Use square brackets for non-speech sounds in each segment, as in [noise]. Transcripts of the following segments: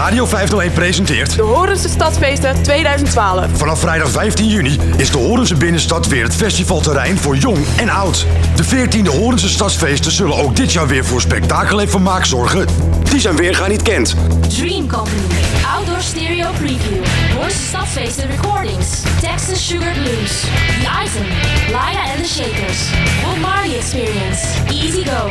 Radio 501 presenteert... De Horense Stadsfeesten 2012. Vanaf vrijdag 15 juni is de Horense Binnenstad weer het festivalterrein voor jong en oud. De 14e Horense Stadsfeesten zullen ook dit jaar weer voor spektakel en vermaak zorgen. Die zijn weerga niet kent. Dream Company. Outdoor Stereo Preview. Horense Stadsfeesten Recordings. Texas Sugar Blues. The Item. Laya and the Shakers. Bob Marley Experience. Easy Go.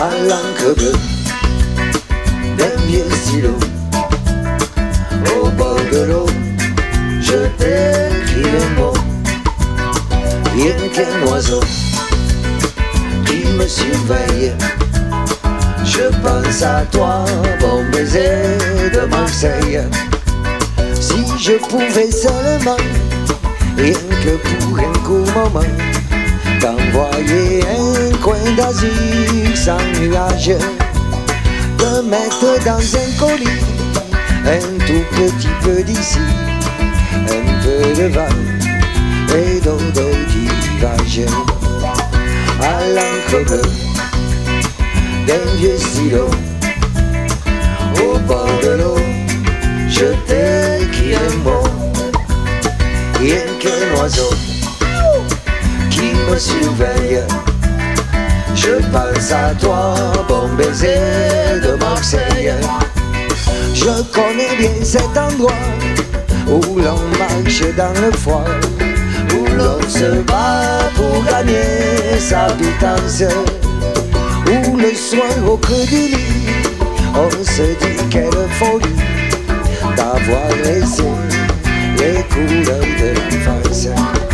À l'encre bleue au bord de l'eau je t'écris un mot rien qu'un oiseau qui me surveille je pense à toi bon baiser de Marseille je pouvais seulement rien que pour un court moment T'envoyer un coin d'Asie sans nuage Te mettre dans un colis Un tout petit peu d'ici Un peu de vin et d'eau de d'ivage À l'encre d'un vieux stylo Au bord de l'eau Je t'écris un mot Rien qu'un oiseau qui me surveille. Je pense à toi, bon baiser de Marseille. Je connais bien cet endroit où l'on marche dans le froid, où l'on se bat pour gagner sa pitance, où le soir au creux du lit, on se dit quelle folie d'avoir laissé les couleurs de l'enfance.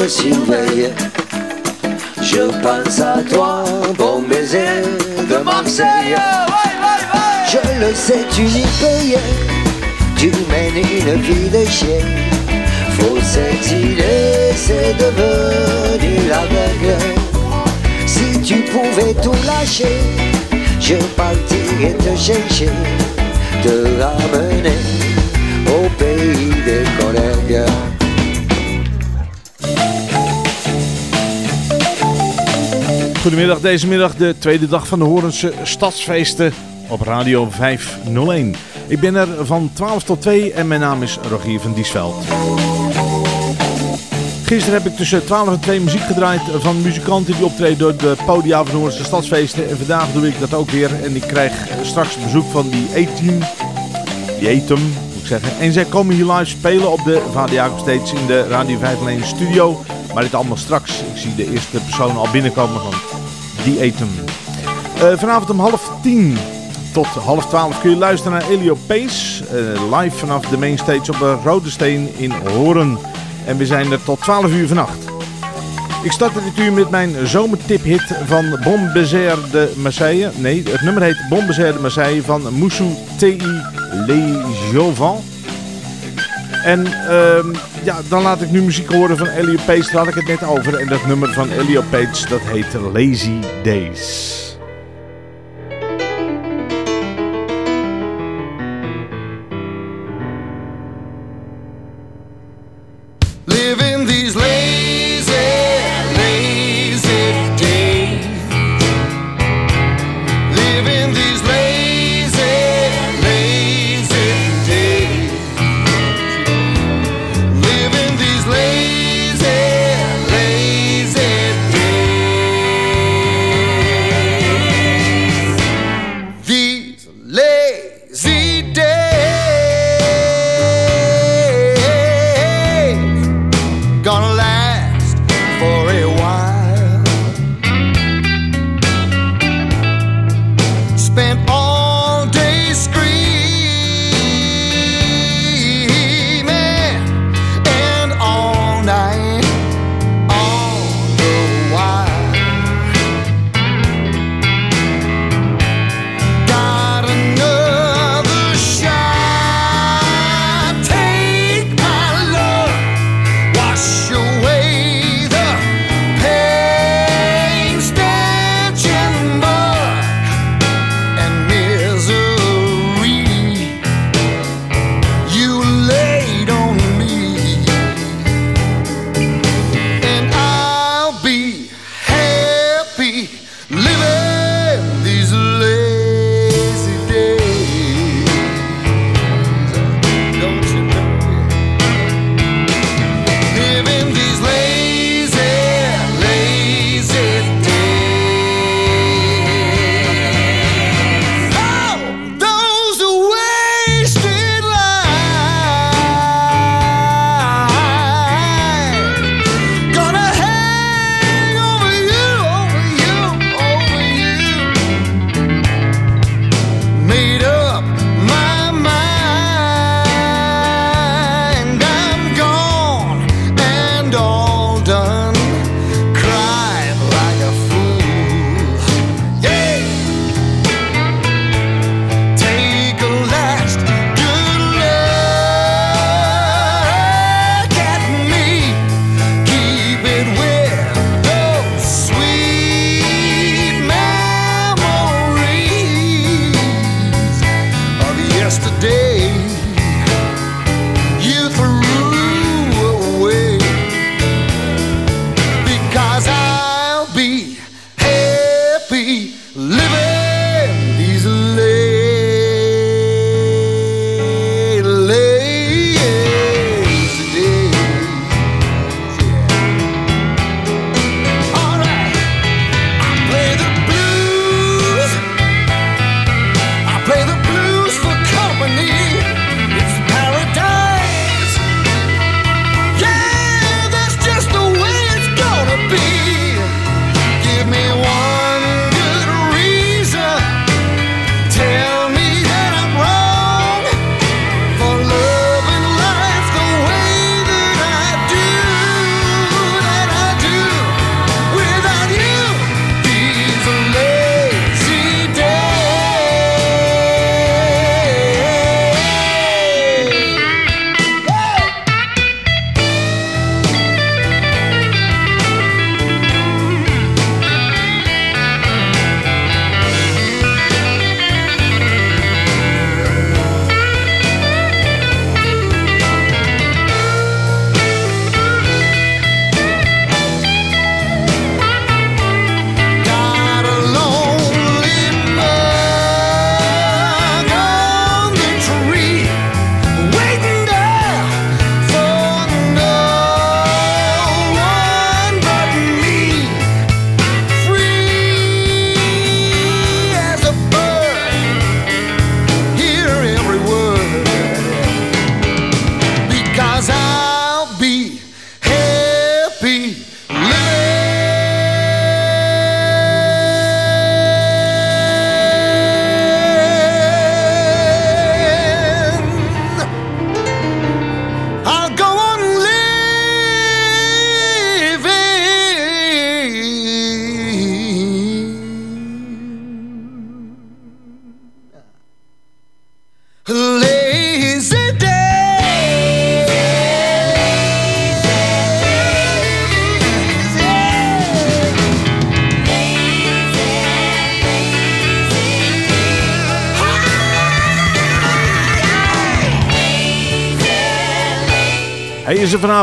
Me surveille je pense à toi bon baiser de Marseille. Je le sais tu n'y rien tu mènes une vie de chien. Faut s'exiler, c'est devenu la règle. Si tu pouvais tout lâcher, je partirais te chercher, te ramener au pays des collègues. Goedemiddag, deze middag de tweede dag van de Horense Stadsfeesten op Radio 501. Ik ben er van 12 tot 2 en mijn naam is Rogier van Diesveld. Gisteren heb ik tussen 12 en 2 muziek gedraaid van muzikanten die optreden door de podia van de Horense Stadsfeesten. En vandaag doe ik dat ook weer en ik krijg straks bezoek van die A-team, die A-team moet ik zeggen. En zij komen hier live spelen op de Vader Jacob Stage in de Radio 501 studio. Maar dit allemaal straks. Ik zie de eerste persoon al binnenkomen van die A-team. Eh, vanavond om half tien tot half twaalf kun je luisteren naar Elio Pace. eh, live vanaf de mainstage op de Rode Steen in Horen. En we zijn er tot 12 uur vannacht. Ik start dit uur met mijn zomertiphit van Bon Baiser de Marseille. Nee, het nummer heet Bon Baiser de Marseille van Moussou T.I. Le Jovan. En ehm, ja, dan laat ik nu muziek horen van Elio Page. Daar had ik het net over. En dat nummer van Elio Page, dat heet Lazy Days.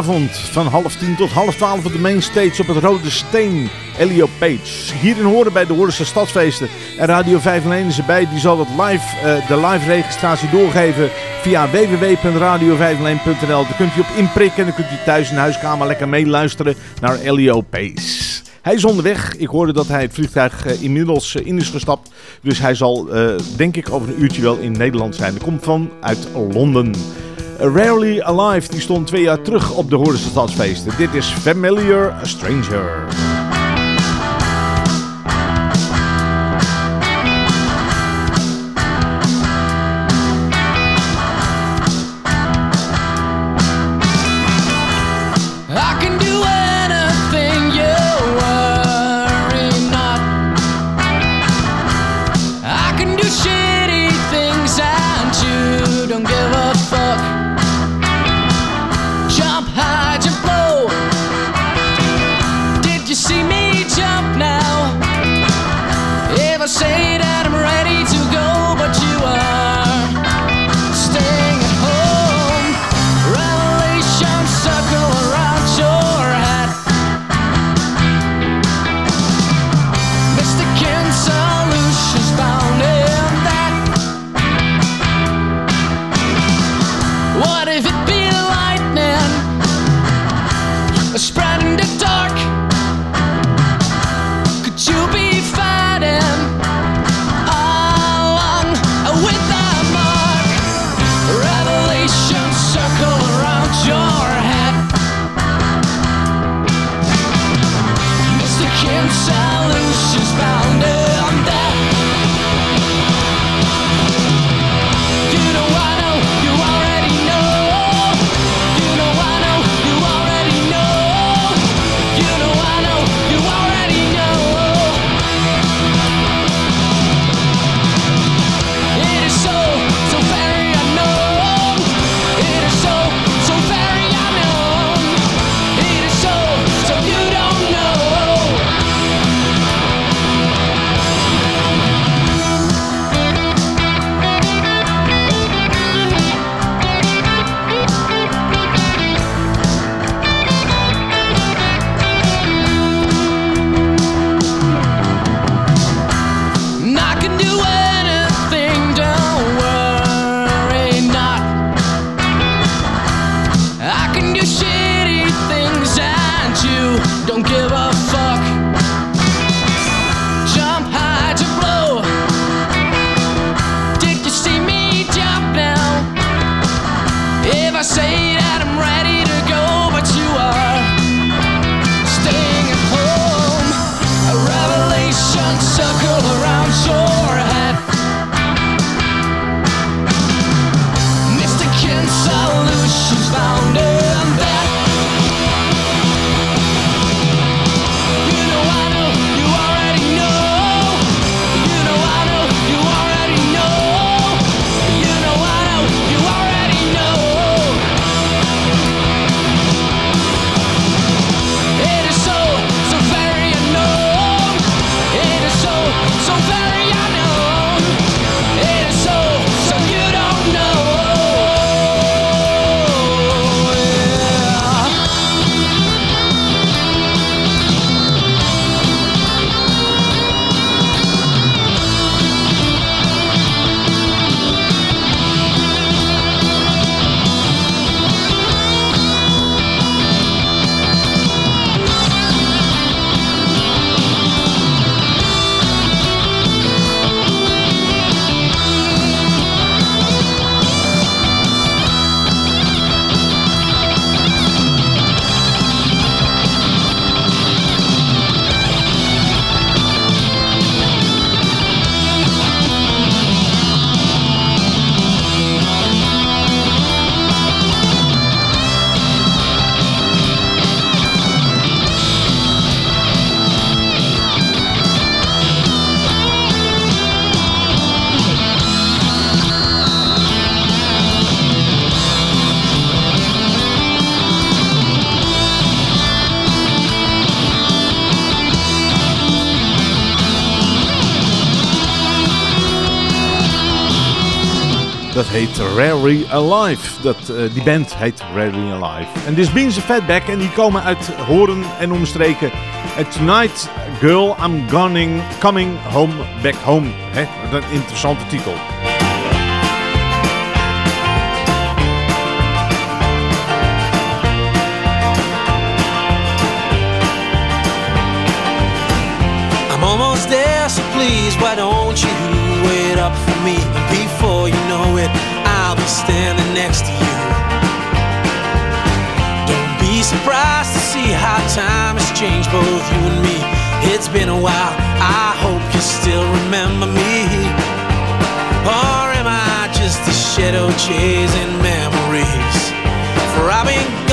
Van half tien tot half twaalf op de mainstage op het Rode Steen. Elio Page. Hierin horen bij de Hoornse Stadsfeesten. En Radio 501 is erbij. Die zal het live, uh, de live registratie doorgeven via www.radio501.nl. Daar kunt u op inprikken en dan kunt u thuis in de huiskamer lekker meeluisteren naar Elio Pace. Hij is onderweg. Ik hoorde dat hij het vliegtuig uh, inmiddels uh, in is gestapt. Dus hij zal, denk ik, over een uurtje wel in Nederland zijn. Hij komt van uit Londen. Rarely Alive die stond twee jaar terug op de Hoornse Stadsfeesten. Dit is Familiar Stranger. me jump now. If I say that Dat heet Rarely Alive. Dat, uh, die band heet Rarely Alive. En dit is Beans Fatback en die komen uit Horen en omstreken. And Tonight Girl, I'm going, Coming Home Back Home. Hè? Een interessante titel. I'm almost there, so please, why don't you wait up for me? Standing next to you. Don't be surprised to see how time has changed both you and me. It's been a while, I hope you still remember me. Or am I just a shadow chasing memories? For I've been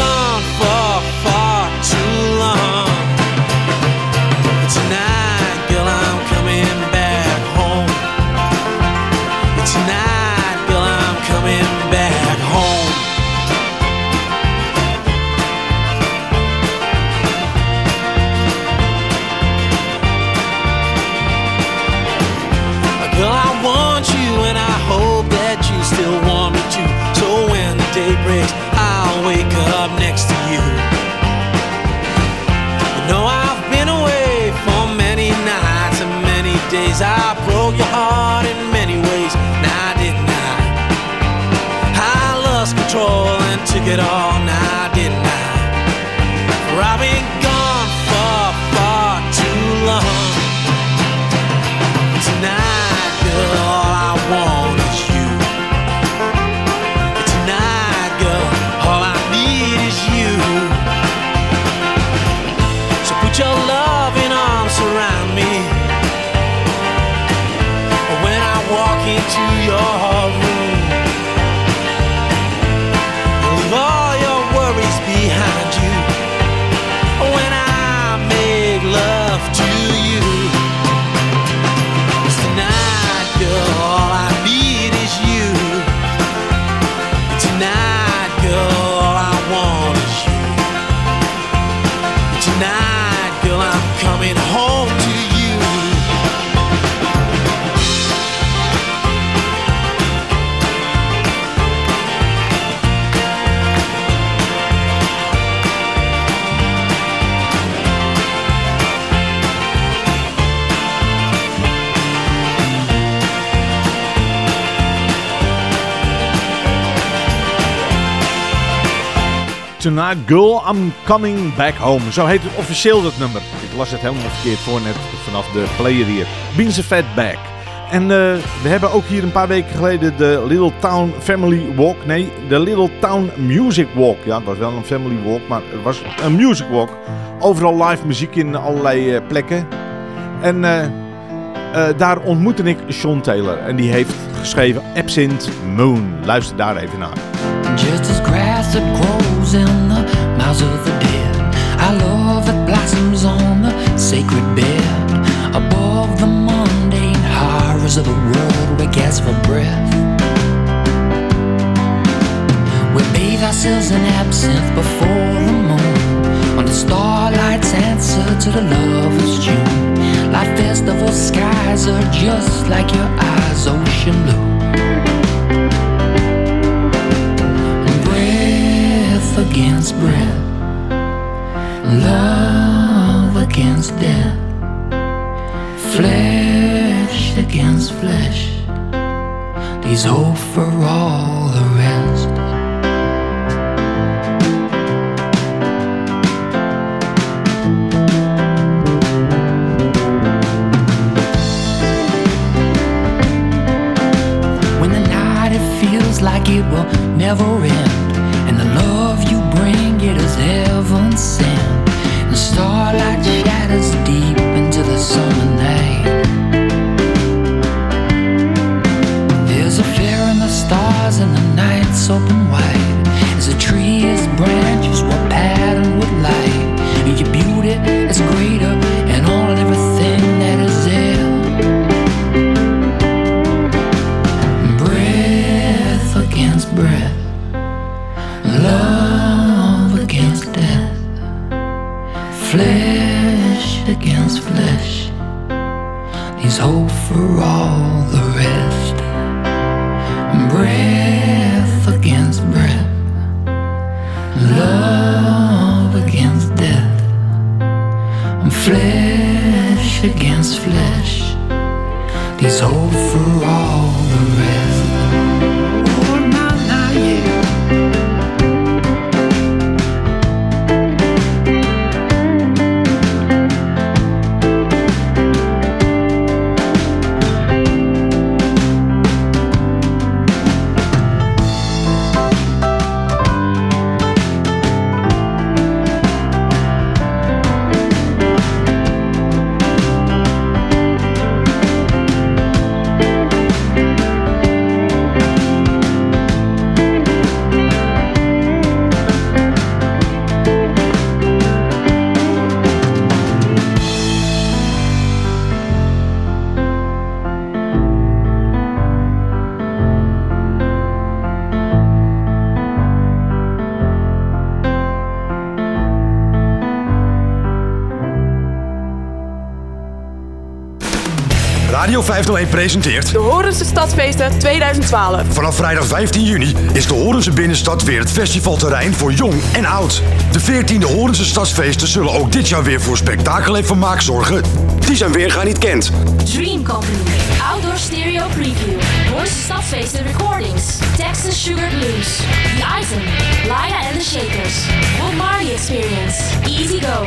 next to you. You know I've been away for many nights and many days. I broke your heart in many ways. Now I didn't I? I lost control and took it all. Tonight Girl, I'm Coming Back Home. Zo heet het officieel dat nummer. Ik las het helemaal verkeerd voor net vanaf de player hier. Beans a Fat Back. En uh, we hebben ook hier een paar weken geleden de Little Town Family Walk. Nee, de Little Town Music Walk. Ja, het was wel een family walk, maar het was een music walk. Overal live muziek in allerlei uh, plekken. En uh, daar ontmoette ik Sean Taylor. En die heeft geschreven Absinthe Moon. Luister daar even naar. Just as grass in the mouths of the dead, I love it blossoms on the sacred bed. Above the mundane horrors of the world, we gasp for breath. We bathe ourselves in absinthe before the moon, when the starlight's answer to the lover's tune. Life festival skies are just like your eyes, ocean blue. Against breath, love against death, flesh against flesh. These hope for all the rest. When the night it feels like it will never end starlight shadows deep into the summer night. There's a fear in the stars and the night's open wide. As a tree's 501 presenteert... De Horense Stadsfeesten 2012. Vanaf vrijdag 15 juni is de Horense Binnenstad weer het festivalterrein voor jong en oud. De 14e Horense Stadsfeesten zullen ook dit jaar weer voor spektakel en vermaak zorgen. Die zijn weergaan niet kent. Dream Company. Outdoor Stereo Preview. Hoorse Stadsfeesten Recordings. Texas Sugar Blues. The Item. Laya and the Shakers. Bob Marley Experience. Easy Go.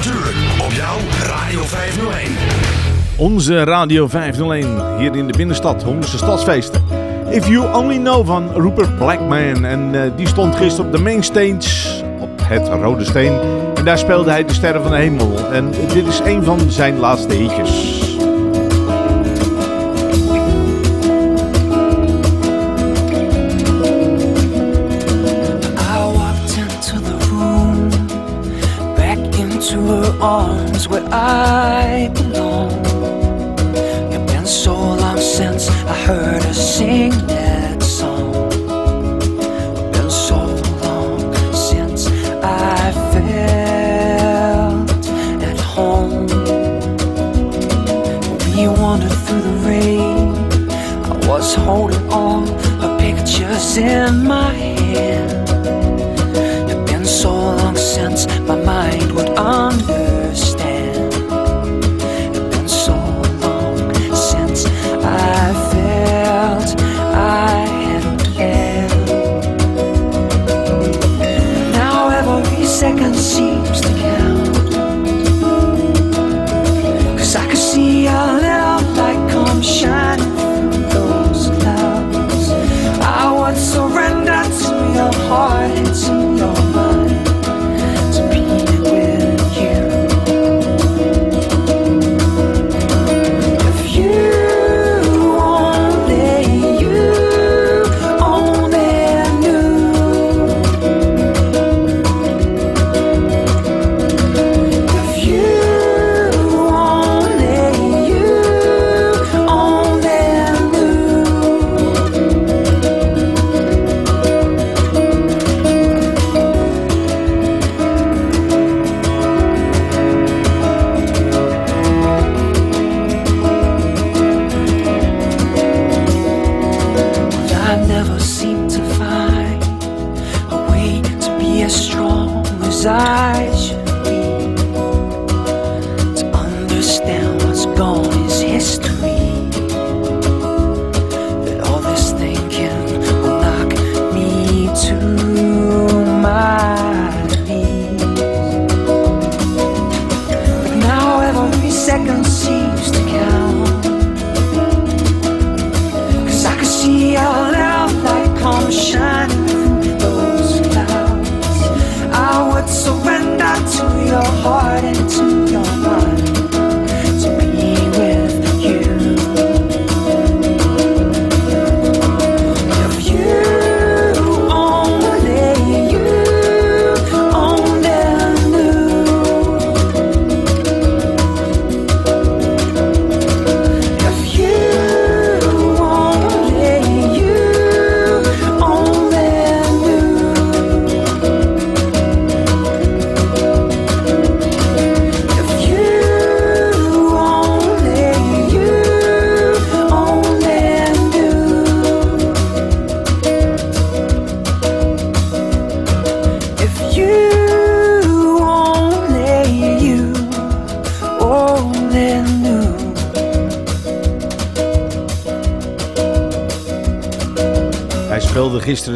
Onze Radio 501 hier in de binnenstad, Hongerse Stadsfeesten. If You Only Know van Rupert Blackman. En eh, die stond gisteren op de main stage op het Rode Steen. En daar speelde hij de Sterren van de Hemel. En dit is een van zijn laatste hitjes. Arms where I pictures in my hand. It's been so long since my mind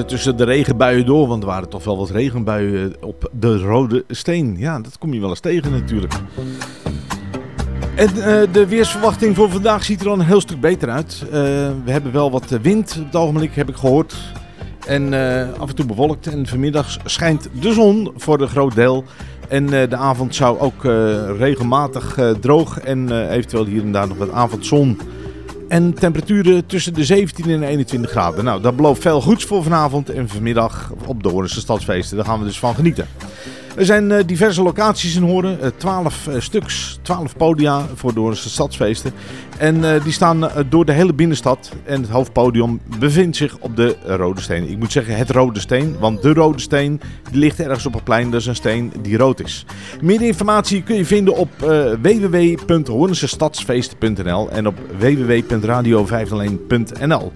tussen de regenbuien door, want er waren toch wel wat regenbuien op de Rode Steen. Ja, dat kom je wel eens tegen natuurlijk. En uh, de weersverwachting voor vandaag ziet er al een heel stuk beter uit. We hebben wel wat wind op het ogenblik, heb ik gehoord. En af en toe bewolkt. En vanmiddag schijnt de zon voor een groot deel. En de avond zou ook regelmatig droog en eventueel hier en daar nog wat avondzon. En temperaturen tussen de 17 en 21 graden. Nou, dat belooft veel goeds voor vanavond en vanmiddag op de Stadsfeesten. Daar gaan we dus van genieten. Er zijn uh, diverse locaties in Horen, uh, 12 uh, stuks, 12 podia voor de Stadsfeesten. En eh, die staan door de hele binnenstad en het hoofdpodium bevindt zich op de Rode Steen. Ik moet zeggen het Rode Steen, want de Rode Steen die ligt ergens op het plein. Dat is een steen die rood is. Meer informatie kun je vinden op www.hoornsestadsfeesten.nl en op www.radio501.nl.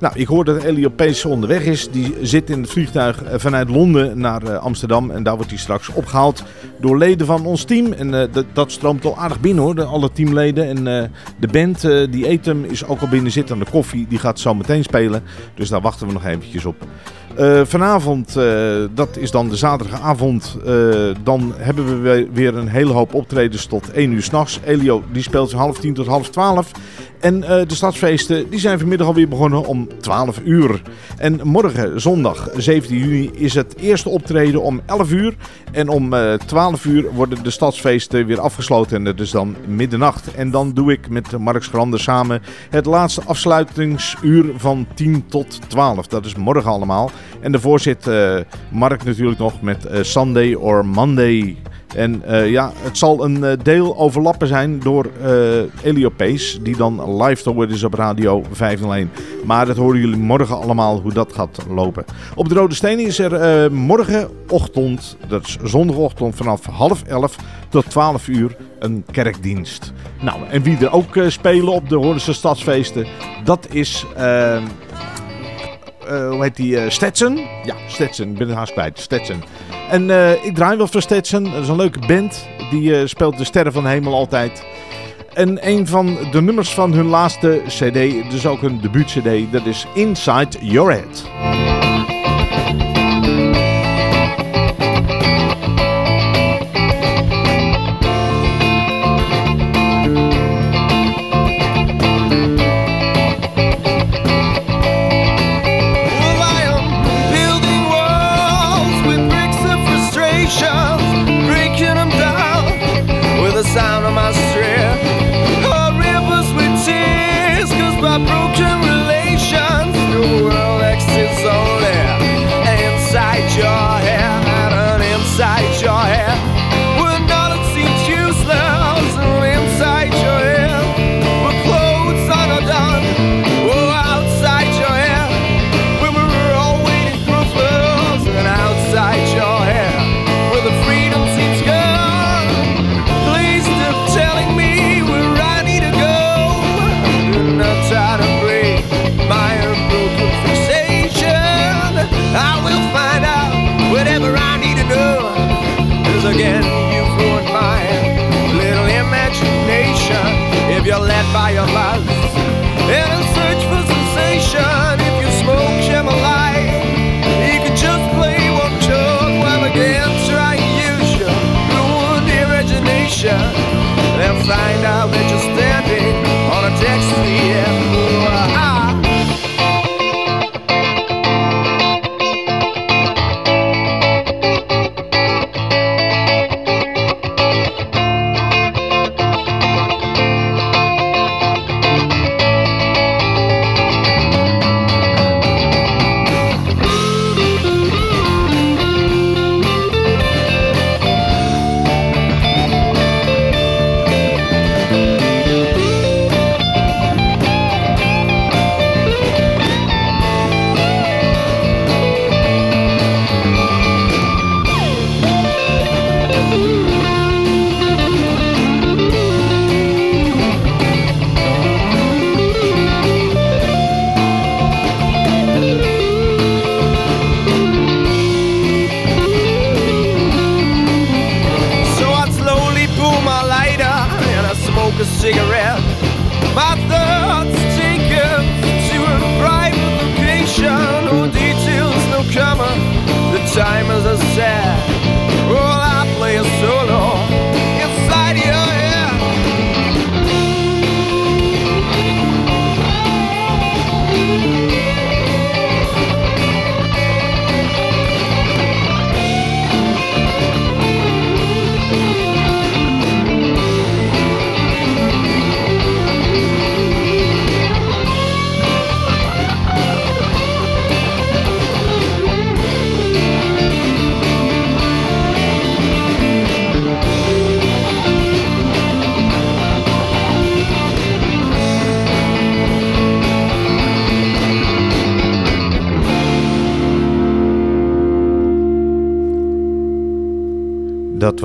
Nou, ik hoor dat Elio Pace onderweg is. Die zit in het vliegtuig eh, vanuit Londen naar uh, Amsterdam. En daar wordt hij straks opgehaald door leden van ons team. En uh, dat stroomt al aardig binnen hoor, alle teamleden. En de band, die Etem, is ook al binnen zitten. de koffie, die gaat zo meteen spelen. Dus daar wachten we nog eventjes op. Uh, vanavond, uh, dat is dan de zaterdagavond, uh, dan hebben we weer een hele hoop optredens tot 1 uur s'nachts. Elio die speelt van half 10 tot half 12. En de stadsfeesten die zijn vanmiddag alweer begonnen om 12 uur. En morgen, zondag 17 juni, is het eerste optreden om 11 uur. En om 12 uur worden de stadsfeesten weer afgesloten. En dat is dan middernacht. En dan doe ik met Mark Schrander samen het laatste afsluitingsuur van 10 tot 12. Dat is morgen allemaal. En daarvoor zit uh, Mark natuurlijk nog met uh, Sunday or Monday. En uh, ja, het zal een deel overlappen zijn door Elio Pace, die dan live te horen is op Radio 501. Maar dat horen jullie morgen allemaal hoe dat gaat lopen. Op de Rode Steen is er morgenochtend, dat is zondagochtend vanaf half elf tot 12 uur, een kerkdienst. Nou, en wie er ook spelen op de Hoornse Stadsfeesten, dat is... Uh, hoe heet die? Uh, Stetson? Ja, Stetson. Ik ben het haast kwijt. Stetson. En uh, ik draai wel voor Stetson. Dat is een leuke band. Die speelt de Sterren van de Hemel altijd. En een van de nummers van hun laatste cd, dus ook een debuut cd, dat is Inside Your Head.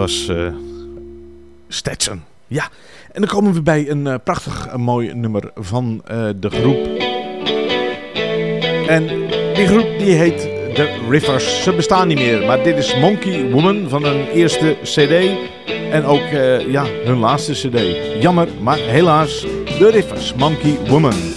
Uh, Stetson. Ja, en dan komen we bij een uh, prachtig een mooi nummer van de groep. En die groep die heet The Rivers. Ze bestaan niet meer, maar dit is Monkey Woman van hun eerste cd. En ook ja, hun laatste cd. Jammer, maar helaas The Rivers, Monkey Woman.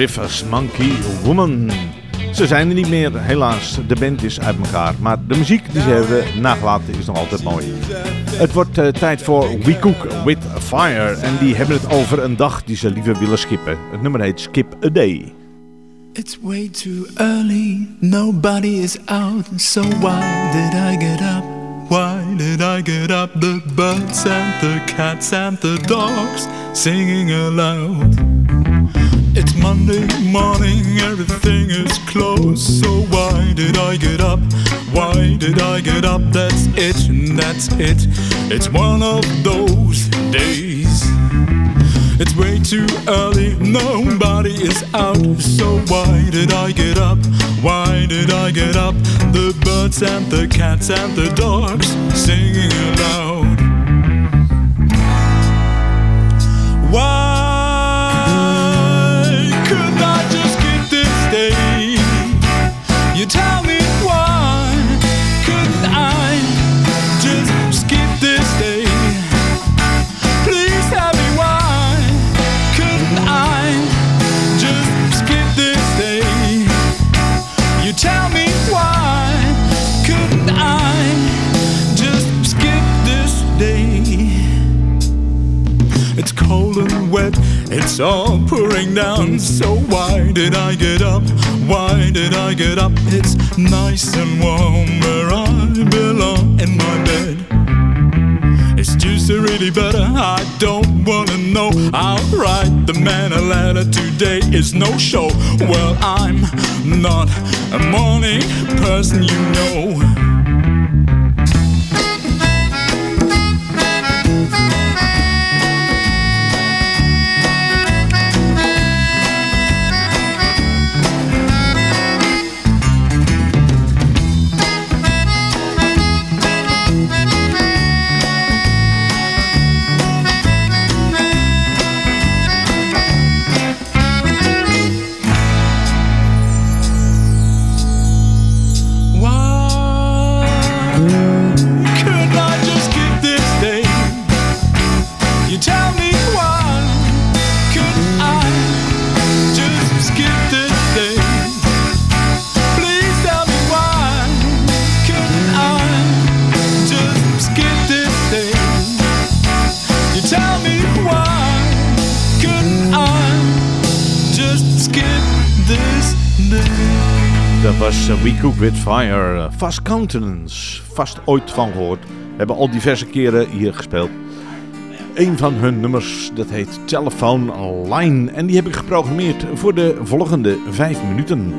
Rivers Monkey Woman. Ze zijn er niet meer, helaas. De band is uit elkaar. Maar de muziek die ze hebben nagelaten is nog altijd mooi. Het wordt uh, tijd voor We Cook With Fire. En die hebben het over een dag die ze liever willen skippen. Het nummer heet Skip A Day. It's way too early, nobody is out, so why did I get up? Why did I get up? The birds and the cats and the dogs singing aloud. It's Monday morning, everything is closed. So why did I get up? Why did I get up? That's it, that's it. It's one of those days. It's way too early, nobody is out. So why did I get up? Why did I get up? The birds and the cats and the dogs singing aloud. Pouring down. So why did I get up? Why did I get up? It's nice and warm where I belong in my bed. Is juicy really better? I don't wanna know. I'll write the man a letter today. Is no show. Well, I'm not a morning person, you know. Cook With Fire. Fast Countenance. Vast ooit van gehoord. Hebben al diverse keren hier gespeeld. Een van hun nummers, dat heet Telephone Line. En die heb ik geprogrammeerd voor de volgende vijf minuten.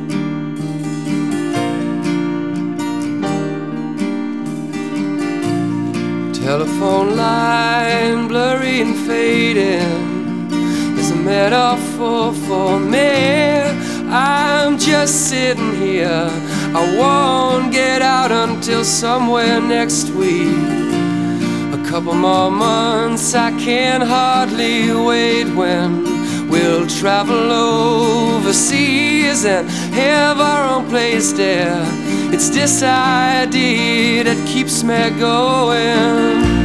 Telephone line, blurry and fading Is a metaphor for me I'm just sitting here. I won't get out until somewhere next week. A couple more months, I can hardly wait when we'll travel overseas and have our own place there. It's this idea that keeps me going.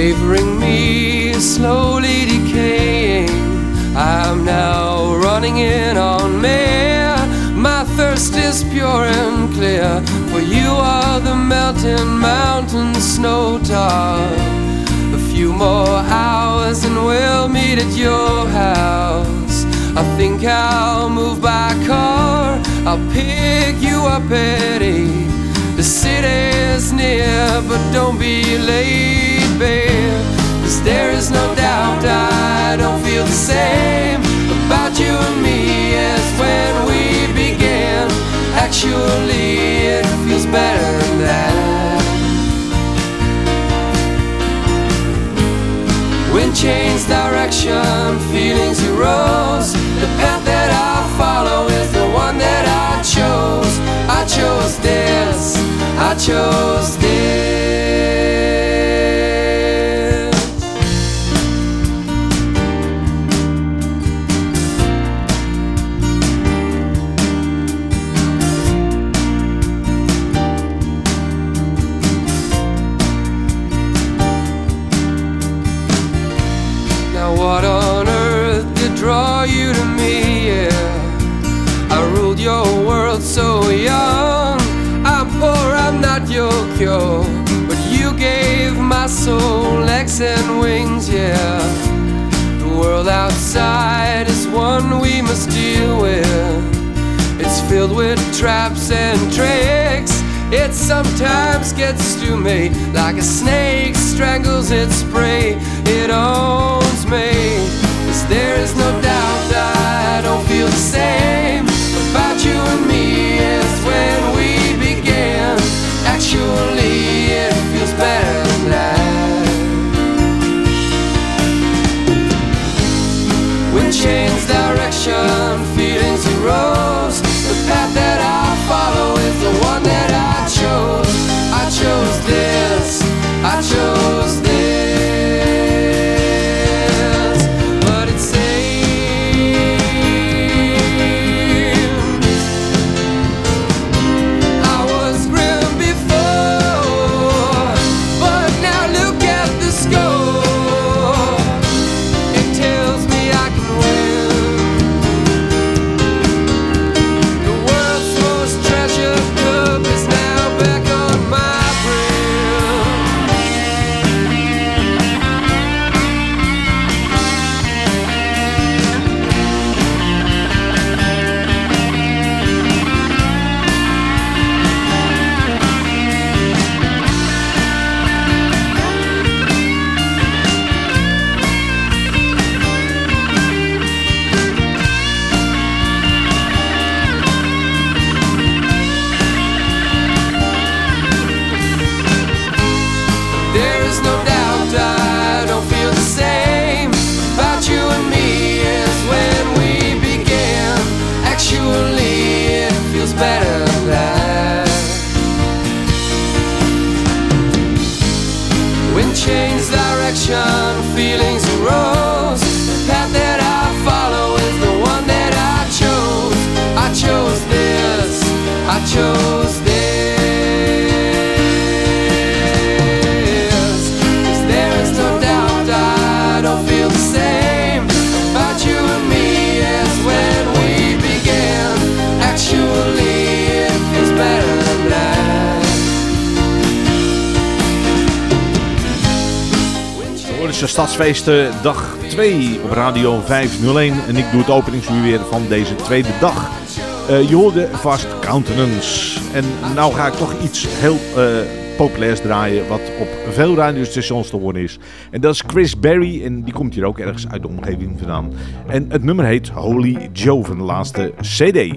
Wavering me, slowly decaying. I'm now running in on me. My thirst is pure and clear, for you are the melting mountain snow top. A few more hours and we'll meet at your house. I think I'll move by car. I'll pick you up at eight. The city's near, but don't be late babe. There is no doubt I don't feel the same about you and me as when we began. Actually, it feels better than that. Wind changed direction, feelings arose. The path that I follow is the one that I chose. I chose this, I chose this. Cure, but you gave my soul legs and wings, yeah. The world outside is one we must deal with. It's filled with traps and tricks. It sometimes gets to me like a snake strangles its prey. It owns me. Cause there is no doubt that I don't feel the same passion, feelings erode. Direction, feelings arose. The path that I follow is the one that I chose. I chose this. I chose Stadsfeesten dag 2 op Radio 501. En ik doe het openingsuur weer van deze tweede dag. Eh, je hoorde vast Countenance. En nou ga ik toch iets heel eh, populairs draaien. Wat op veel radiostations te horen is. En dat is Chris Berry. En die komt hier ook ergens uit de omgeving vandaan. En het nummer heet Holy de laatste CD.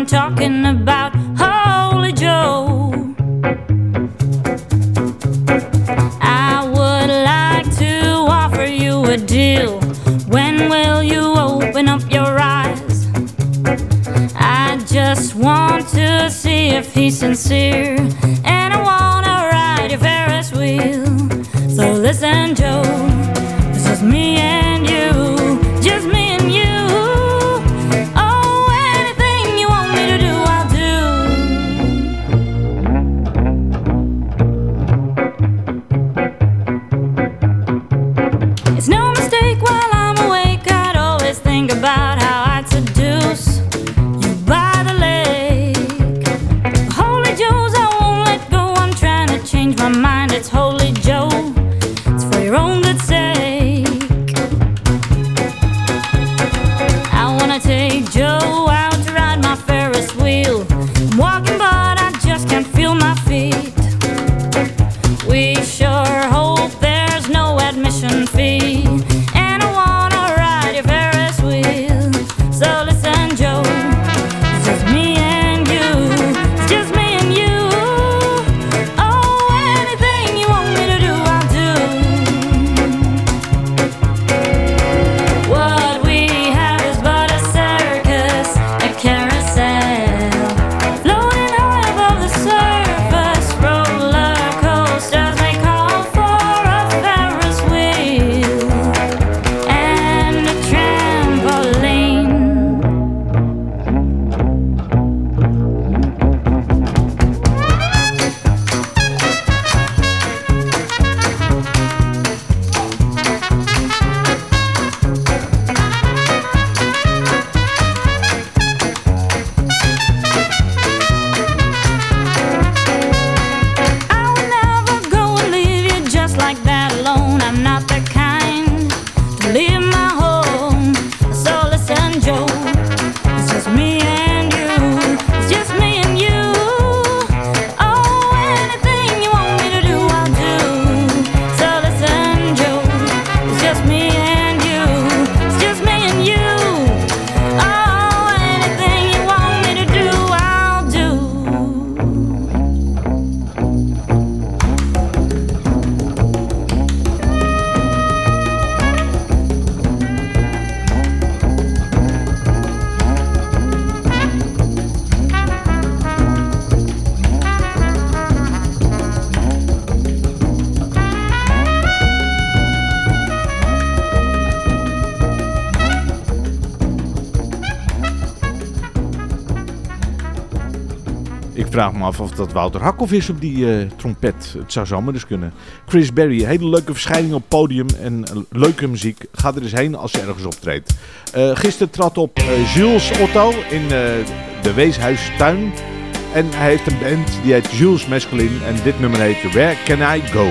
I'm talking about Holy Joe. I would like to offer you a deal. When will you open up your eyes? I just want to see if he's sincere. And I wanna ride your Ferris wheel. So listen, Joe, of dat Wouter Hakkoff is op die uh, trompet. Het zou zomaar dus kunnen. Chris Berry, hele leuke verschijning op podium en leuke muziek. Ga er eens heen als ze ergens optreedt. Uh, gisteren trad op Jules Otto in de Weeshuistuin. En hij heeft een band die heet Jules Mescalin. En dit nummer heet Where Can I Go?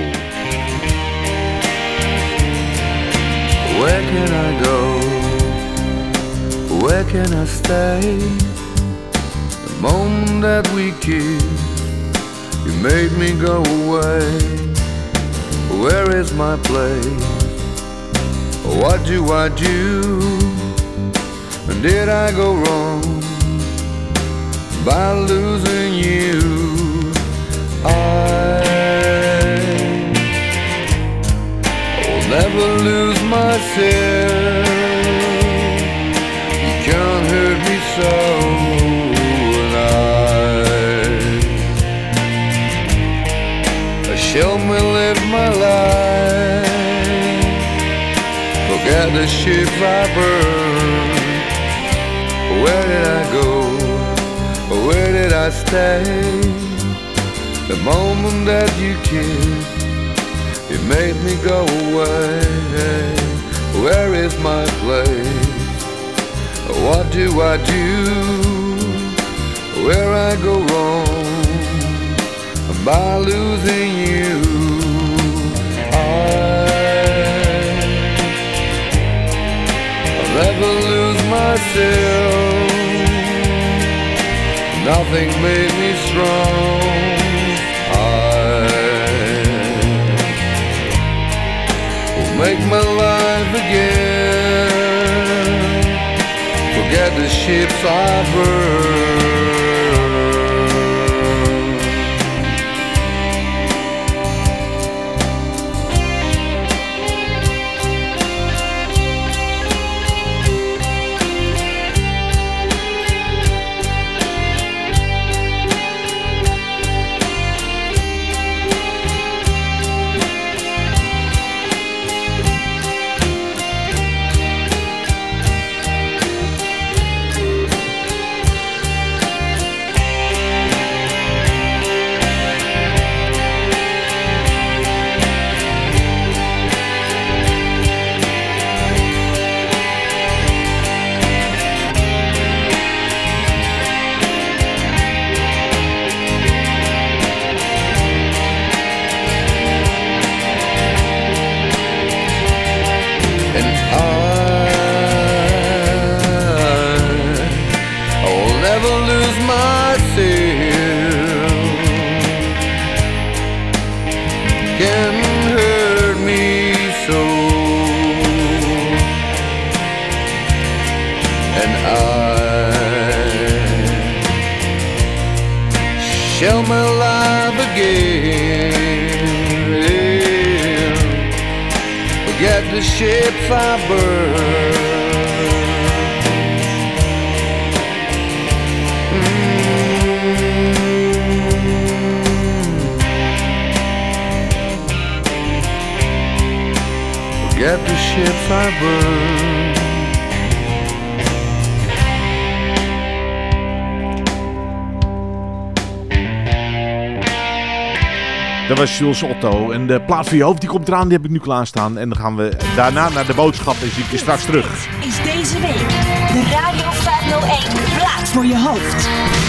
Where can I go? Where can I stay? The that we kissed, you made me go away. Where is my place? What do I do? And did I go wrong? by losing you. I will never lose myself. Ships I burned. Where did I go? where did I stay? The moment that you kissed, it made me go away. Where is my place? What do I do? Where I go wrong by losing you? Never lose myself nothing made me strong. I will make my life again. Forget the ships I burned. Was Otto. En de plaat voor je hoofd die komt eraan, die heb ik nu klaarstaan. En dan gaan we daarna naar de boodschap en zie ik je straks terug. Is deze week de Radio 501 plaat voor je hoofd.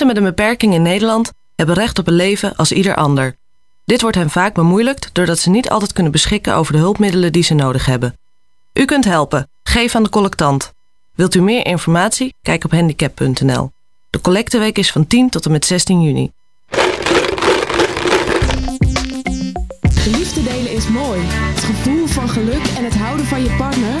Mensen met een beperking in Nederland hebben recht op een leven als ieder ander. Dit wordt hen vaak bemoeilijkt doordat ze niet altijd kunnen beschikken over de hulpmiddelen die ze nodig hebben. U kunt helpen. Geef aan de collectant. Wilt u meer informatie? Kijk op handicap.nl. De collecteweek is van 10 tot en met 16 juni. Liefde delen is mooi. Het gevoel van geluk en het houden van je partner,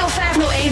501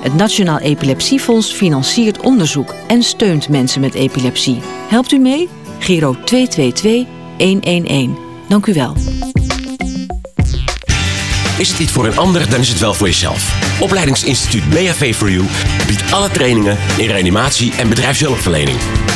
Het Nationaal Epilepsiefonds financiert onderzoek en steunt mensen met epilepsie. Helpt u mee? Giro 222 111. Dank u wel. Is het niet voor een ander, dan is het wel voor jezelf. Opleidingsinstituut BHV for You biedt alle trainingen in reanimatie en bedrijfshulpverlening.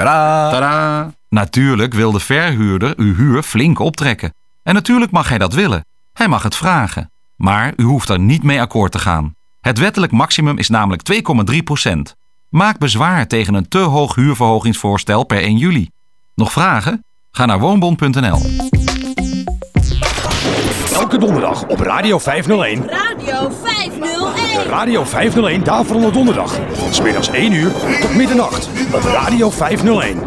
Tadaa! Tadaa! Natuurlijk wil de verhuurder uw huur flink optrekken. En natuurlijk mag hij dat willen. Hij mag het vragen. Maar u hoeft er niet mee akkoord te gaan. Het wettelijk maximum is namelijk 2,3% Maak bezwaar tegen een te hoog huurverhogingsvoorstel per 1 juli. Nog vragen? Ga naar woonbond.nl. Elke donderdag op Radio 501. Radio 501. Radio 501 Daverende Donderdag. Van smiddags 1 uur tot middernacht op Radio 501.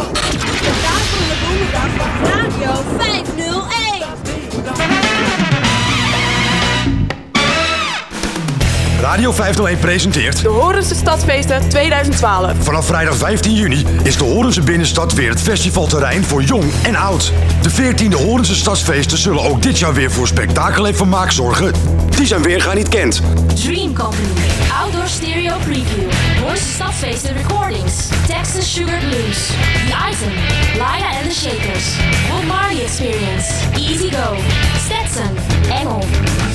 Radio 501 presenteert... De Horense Stadsfeesten 2012. Vanaf vrijdag 15 juni is de Horense Binnenstad weer het festivalterrein voor jong en oud. De 14e Horense Stadsfeesten zullen ook dit jaar weer voor spektakel en vermaak zorgen. Die zijn weerga niet kent. Dream Company. Outdoor Stereo Preview. Hoorse Stadsfeesten Recordings. Texas Sugar Blues. The Item. Laya and the Shakers. Bob Marley Experience. Easy Go. Stetson. Engel.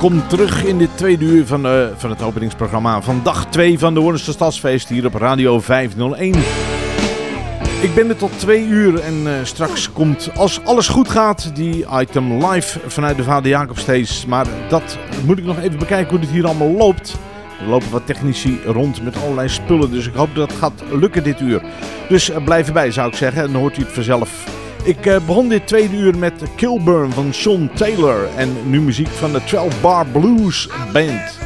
Welkom terug in dit tweede uur van, eh, van het openingsprogramma van dag 2 van de Hoornse Stadsfeest hier op Radio 501. Ik ben er tot 2 uur en eh, straks komt, als alles goed gaat, die item live vanuit de Vader Jacobstees. Maar dat moet ik nog even bekijken hoe dit hier allemaal loopt. Er lopen wat technici rond met allerlei spullen, dus ik hoop dat het gaat lukken dit uur. Dus eh, blijf erbij zou ik zeggen en dan hoort u het vanzelf ik eh, begon dit tweede uur met Kilburn van Sean Taylor en nu muziek van de 12 Bar Blues Band.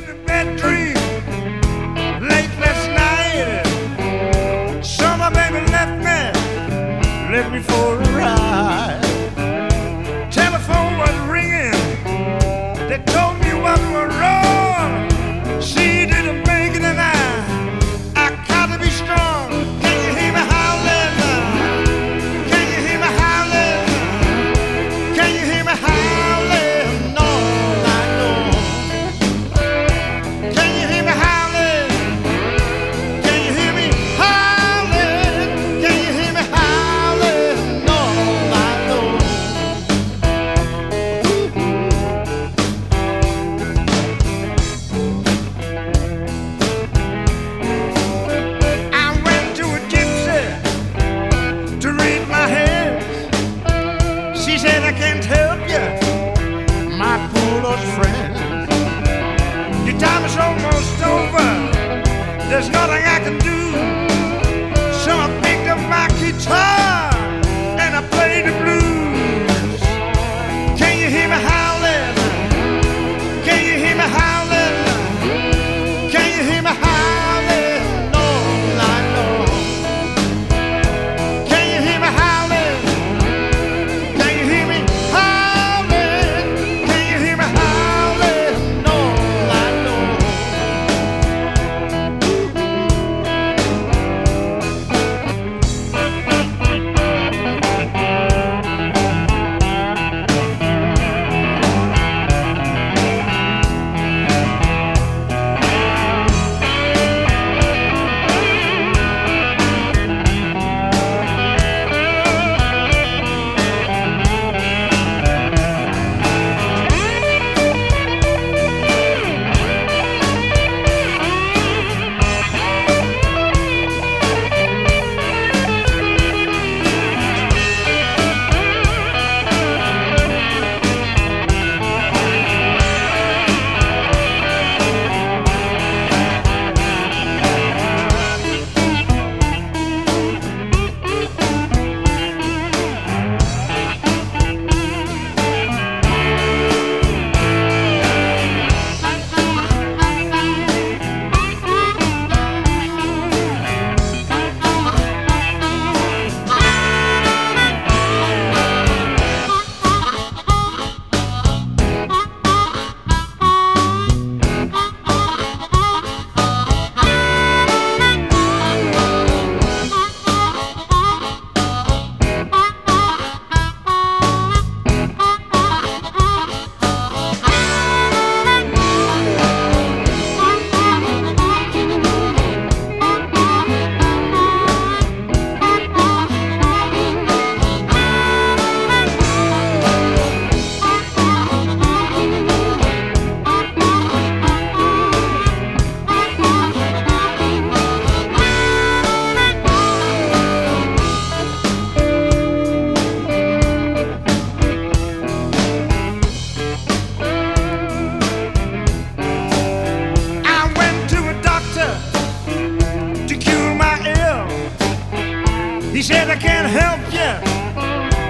said, I can't help you.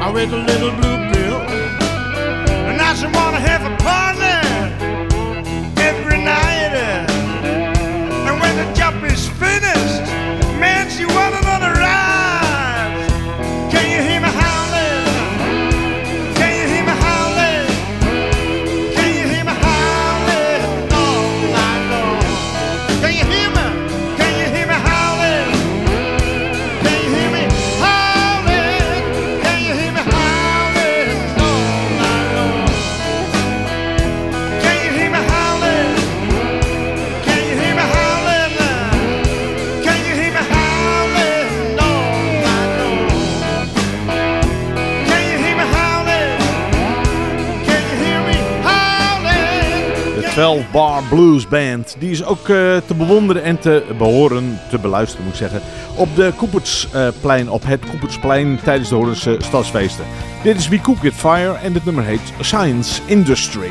I read a little blue Bar Blues Band. Die is ook eh, te bewonderen en te behoren, te beluisteren moet ik zeggen. Op de op het Koepertsplein tijdens de Horense stadsfeesten. Dit is We Cook Fire en het nummer heet Science Industry.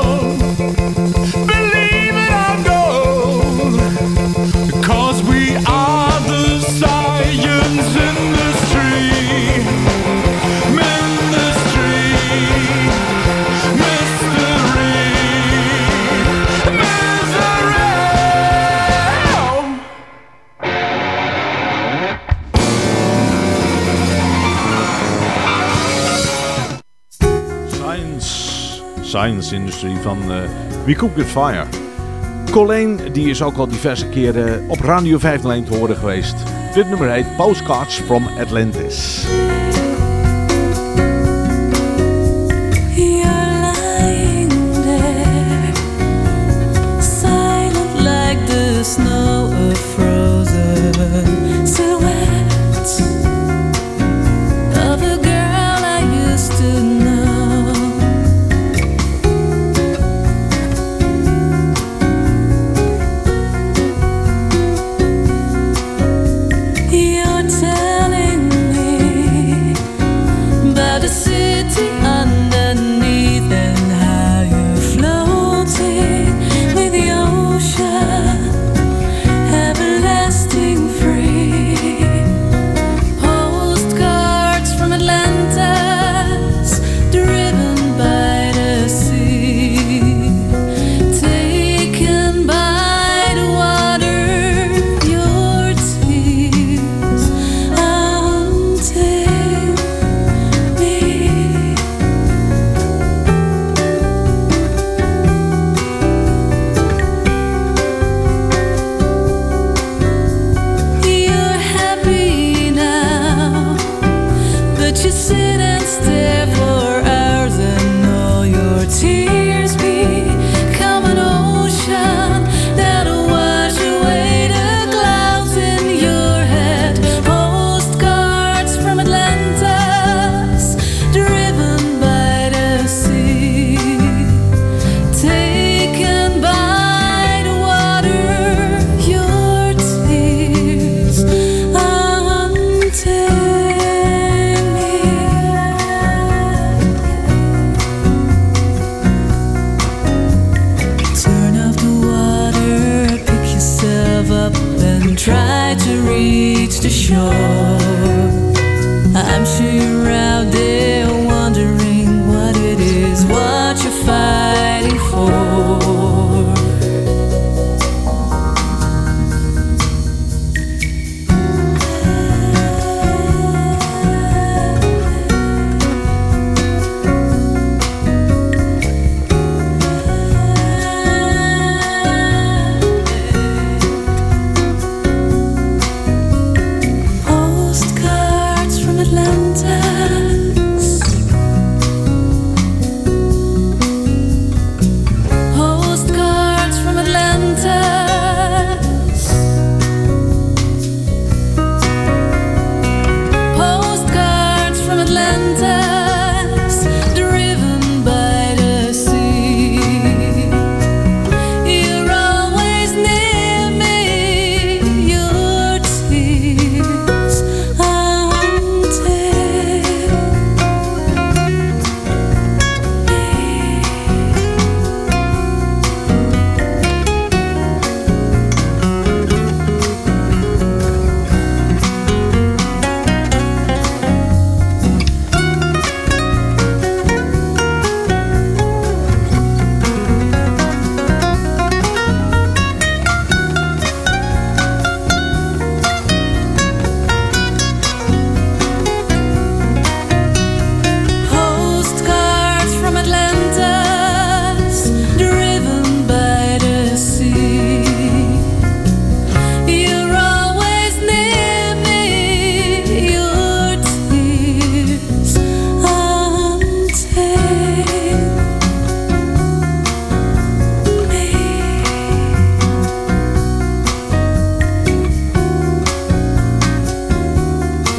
Industrie van eh, We Cook With Fire. Colleen die is ook al diverse keren op Radio 5 te horen geweest. Dit nummer heet Postcards from Atlantis. snow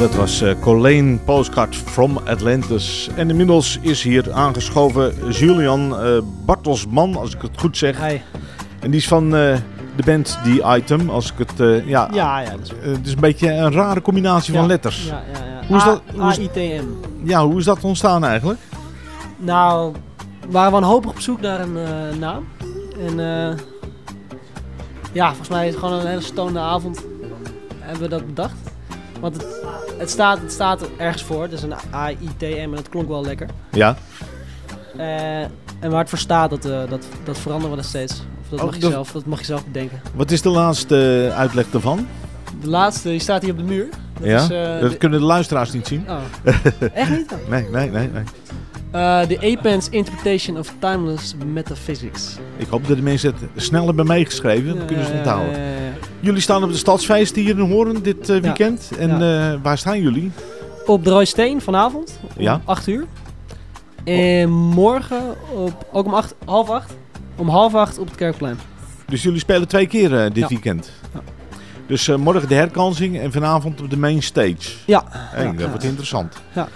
Dat was eh Colleen Postcard from Atlantis. En inmiddels is hier aangeschoven Julian eh, Bartelsman, als ik het goed zeg. En die is van eh, de band The Item, als ik het... ja, Ja, ja, dat is- het is een beetje een rare combinatie van letters. Ja, ja, ja. Hoe is dat, hoe is- AITM. ja, hoe is dat ontstaan eigenlijk? Nou, we waren wanhopig op zoek naar een naam. En ja, volgens mij is het gewoon een hele stonende avond hebben we dat bedacht. Want het, het, staat, het staat er ergens voor. Het is een AITM en dat klonk wel lekker. Ja. Eh, en waar het voor staat, dat, eh, dat, dat veranderen we steeds. Of dat, Oh, mag je dat- zelf, dat mag je zelf bedenken. Wat is de laatste eh, uitleg daarvan? De laatste, die staat hier op de muur. Dat ja? is, dat de- kunnen de luisteraars niet zien. Oh. Echt niet? [laughs] nee, nee, nee, nee. Eh, The Apens Interpretation of Timeless Metaphysics. Ik hoop dat de mensen het snel hebben meegeschreven. Dan kunnen ze het onthouden. ja, ja, ja. Jullie staan op de stadsfeest hier in Hoorn dit eh, weekend. En eh, waar staan jullie? Op de Rooisteen vanavond. Om Ja. 8 uur. En morgen op, ook om acht, half acht. Om half acht op het Kerkplein. Dus jullie spelen twee keer dit weekend. Dus morgen de herkansing en vanavond op de main stage. Ja. Hey, dat wordt interessant. Ja.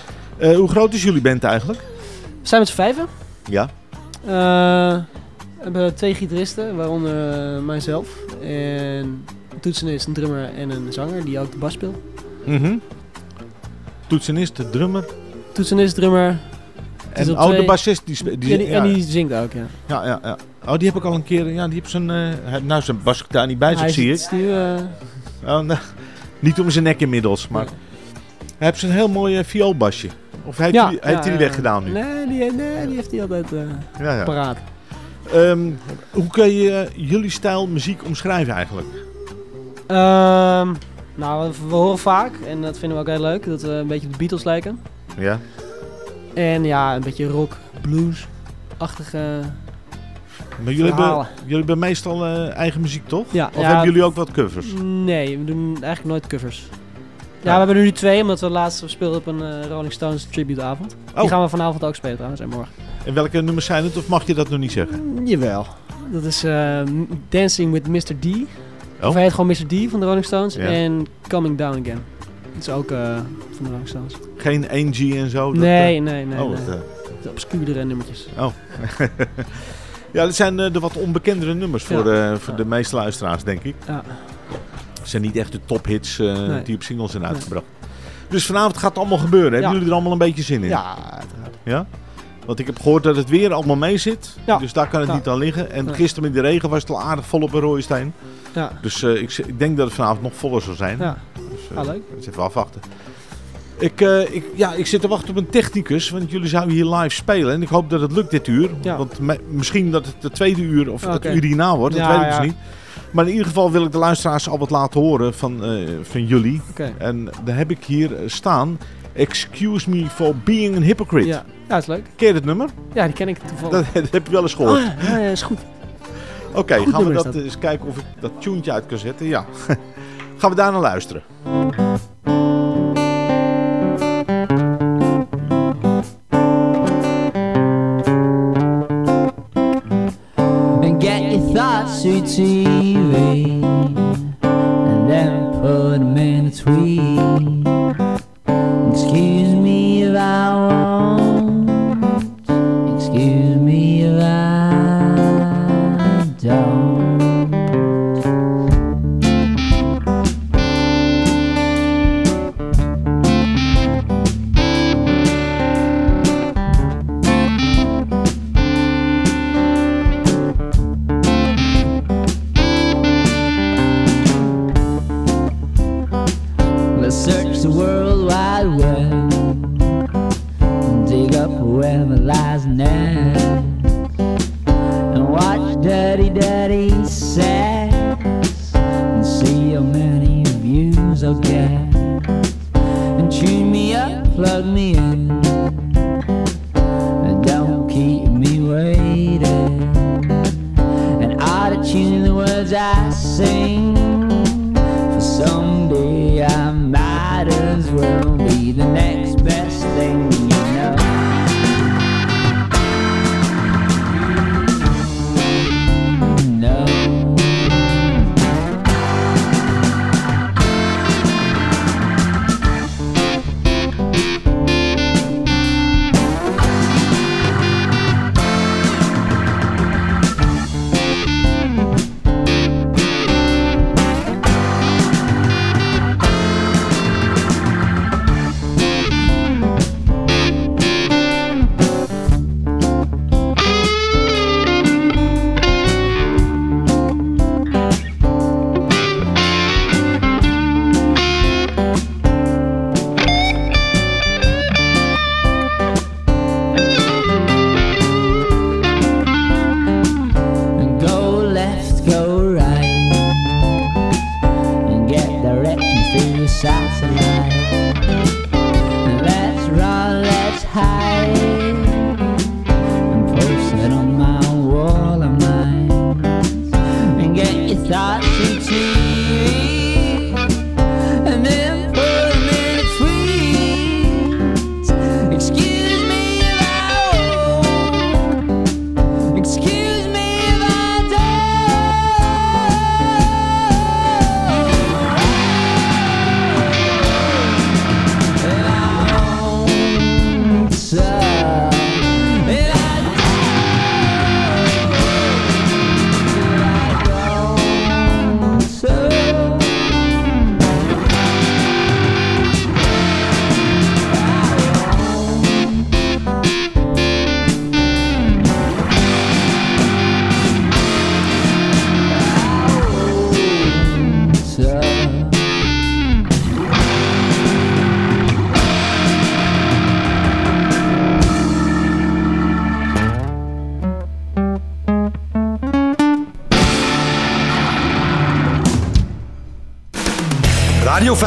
Hoe groot is jullie band eigenlijk? We zijn met z'n vijven. Ja. Eh, we hebben twee gitaristen, waaronder eh, mijzelf. En een toetsenist, een drummer en een zanger die ook de bas speelt. Mhm. Toetsenist, de drummer. Toetsenist, drummer. Is En op oh, de twee- bassist. Die, die, Ja, die- en die zingt ook, ja. Ja, ja, ja. Oh, die heb ik al een keer... Ja, die heeft zijn... heeft nou zijn basgitaar niet bij zich, Hij zie ik. nu, eh, Oh, nou, [laughs] niet om zijn nek inmiddels, maar... Hij heeft zo'n heel mooi eh, vioolbasje. Of heeft hij, heeft hij die ja, weggedaan nu? Nee, die, nee, die heeft hij altijd eh, Ja, ja. paraat. Ehm, hoe kun je eh, jullie stijl muziek omschrijven eigenlijk? Ehm, nou, we, we horen vaak, en dat vinden we ook heel leuk, dat we een beetje op de Beatles lijken. Ja. En ja, een beetje rock, blues-achtige Maar jullie hebben, jullie hebben meestal eh, eigen muziek, toch? Ja, of ja, hebben jullie ook wat covers? Nee, we doen eigenlijk nooit covers. Ja, we hebben er nu twee, omdat we laatst speelden op een eh, Rolling Stones tributeavond. Oh. Die gaan we vanavond ook spelen trouwens, en morgen. En welke nummers zijn het, of mag je dat nog niet zeggen? Jawel. Dat is eh, Dancing with Mr. D. Oh. Of hij heet gewoon Mr. D van de Rolling Stones. Ja. En Coming Down Again. Dat is ook eh, van de Rolling Stones. Geen 1G en zo? dat, nee, nee, nee. Oh, nee. dat, De obscuurdere nummertjes. Oh. [laughs] ja, dat zijn de wat onbekendere nummers voor, eh, voor de meeste luisteraars, denk ik. Ja. Het zijn niet echt de tophits eh, Nee. die op singles zijn uitgebracht. Dus vanavond gaat het allemaal gebeuren. Hebben jullie er allemaal een beetje zin in? Ja, uiteraard. Ja? Want ik heb gehoord dat het weer allemaal mee zit. Ja. Dus daar kan het Ja. niet aan liggen. En gisteren met de regen was het al aardig vol op een. Ja. Dus eh, ik, ik denk dat het vanavond nog voller zal zijn. Ja. Dus, eh, Ah, leuk. Dus even afwachten. Ik, ik, ja, ik zit te wachten op een technicus, want jullie zouden hier live spelen. En ik hoop dat het lukt dit uur. Ja. Want misschien dat het de tweede uur of het uur hierna wordt, dat Ja, weet ik dus niet. Maar in ieder geval wil ik de luisteraars al wat laten horen van, eh, van jullie. En daar heb ik hier eh, staan. Excuse me for being a hypocrite. Ja, ja dat is leuk. Ken je dat nummer? Ja, die ken ik toevallig. Dat, [laughs] dat heb je wel eens gehoord. Oh, ja, ja, is goed. Oké, gaan we dat. eens kijken of ik dat tuentje uit kan zetten? Ja. [laughs] gaan we daar naar luisteren. Through and then put them in a tweet.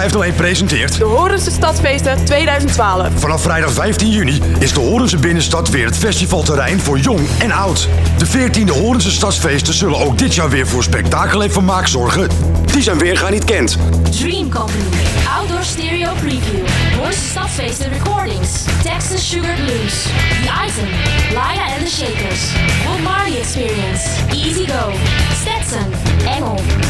501 presenteert... De Horense Stadsfeesten 2012. Vanaf vrijdag 15 juni is de Horense Binnenstad weer het festivalterrein voor jong en oud. De 14e Horense Stadsfeesten zullen ook dit jaar weer voor spektakel en vermaak zorgen. Die zijn weerga niet kent. Dream Company. Outdoor Stereo Preview. Hoorse Stadsfeesten Recordings. Texas Sugar Blues. The Item. Laya and the Shakers. Bob Marley Experience. Easy Go. Stetson. Engel.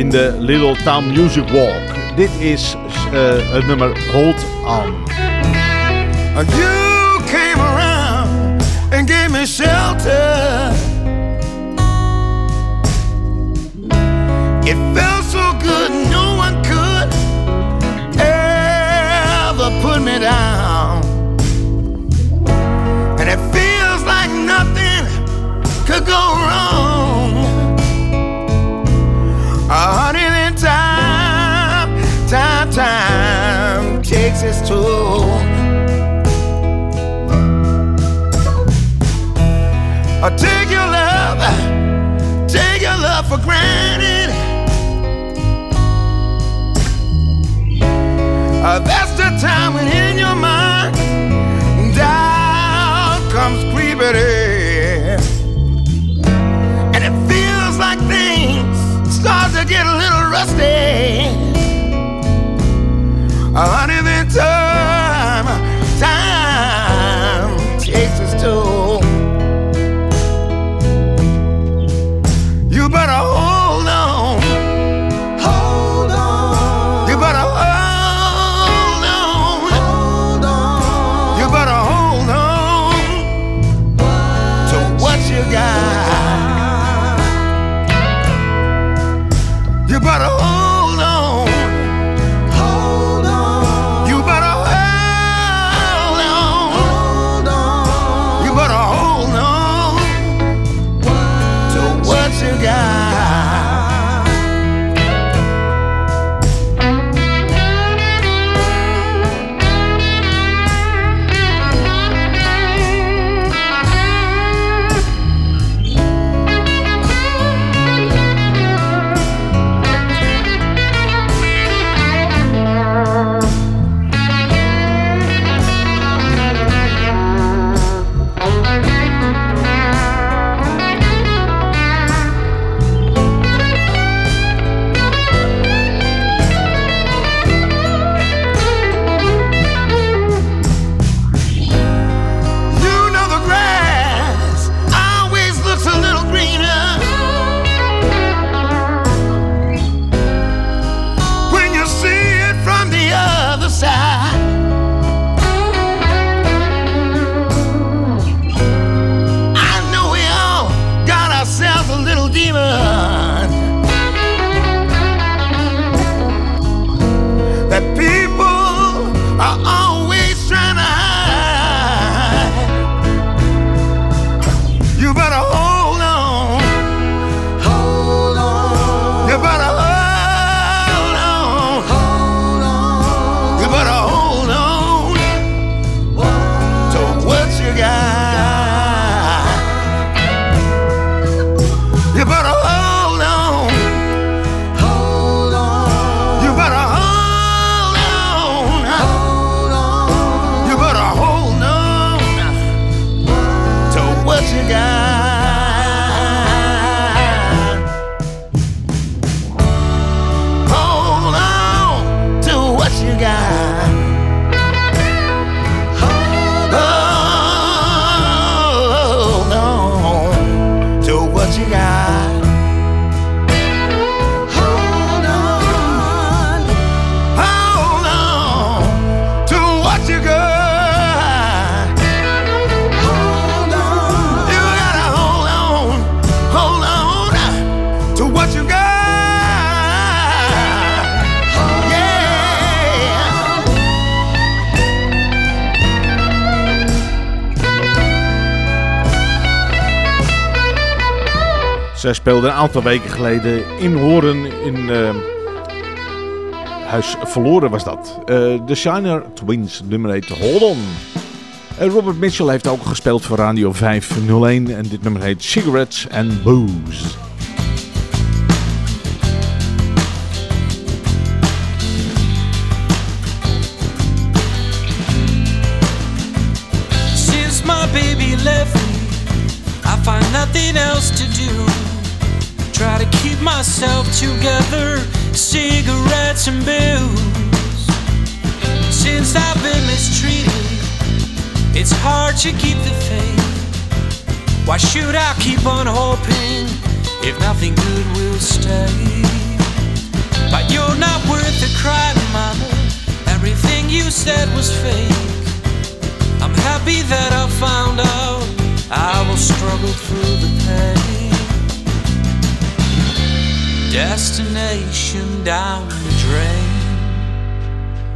in de Little Town Music Walk. Dit is eh, het nummer Hold On. You came around and gave me shelter. It felt A honey, then time, time, time takes its toll. I take your love, take your love for granted. Uh, that's the time when in your mind get a little rusty. Uh, honey, then You better speelde een aantal weken geleden in Horen in eh, Huis Verloren was dat. Eh, de Shiner Twins nummer 1 Hold On. Robert Mitchell heeft ook gespeeld voor Radio 501 en dit nummer heet Cigarettes and Booze. Myself together, cigarettes and bills. Since I've been mistreated, it's hard to keep the faith. Why should I keep on hoping if nothing good will stay? But you're not worth the cry, mama. Everything you said was fake. I'm happy that I found out I will struggle through the pain. Destination down the drain.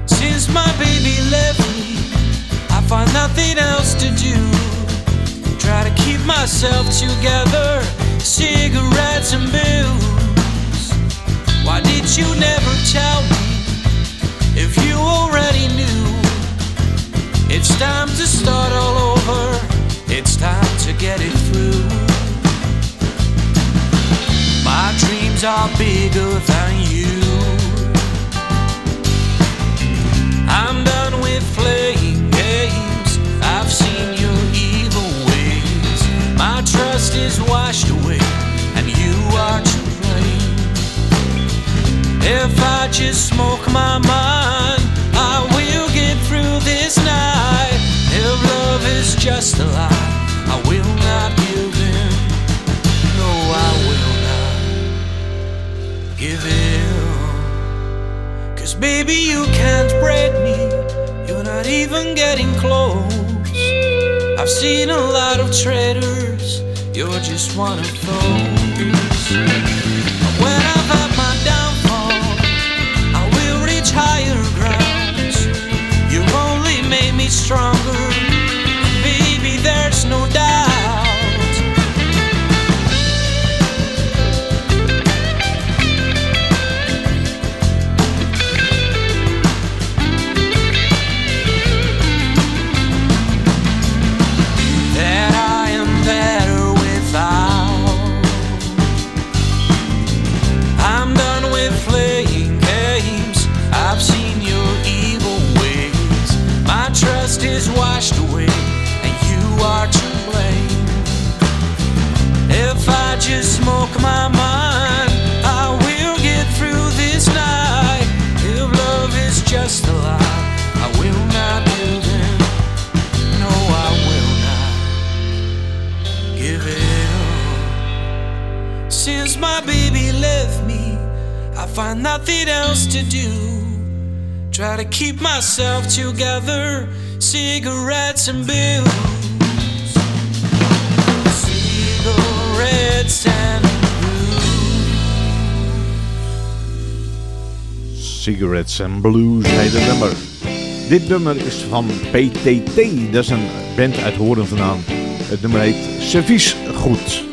Since my baby left me, I find nothing else to do. Try to keep myself together, cigarettes and bills. Why did you never tell me if you already knew? It's time to start all over. It's time to get it through. My dreams are bigger than you. I'm done with playing games. I've seen your evil ways. My trust is washed away, and you are to blame. If I just smoke my mind, I will get through this night. If love is just a lie, I will not give give in. Cause baby, you can't break me. You're not even getting close. I've seen a lot of traitors. You're just one of those. When I've had my downfall, I will reach higher grounds. You only made me stronger. Nothing else to do. Try to keep myself together, cigarettes and bills. Cigarettes and Cigarettes and Blues heet het nummer. Dit nummer is van PTT, dat is een band uit Horen vandaan. Het nummer heet Servies Goed.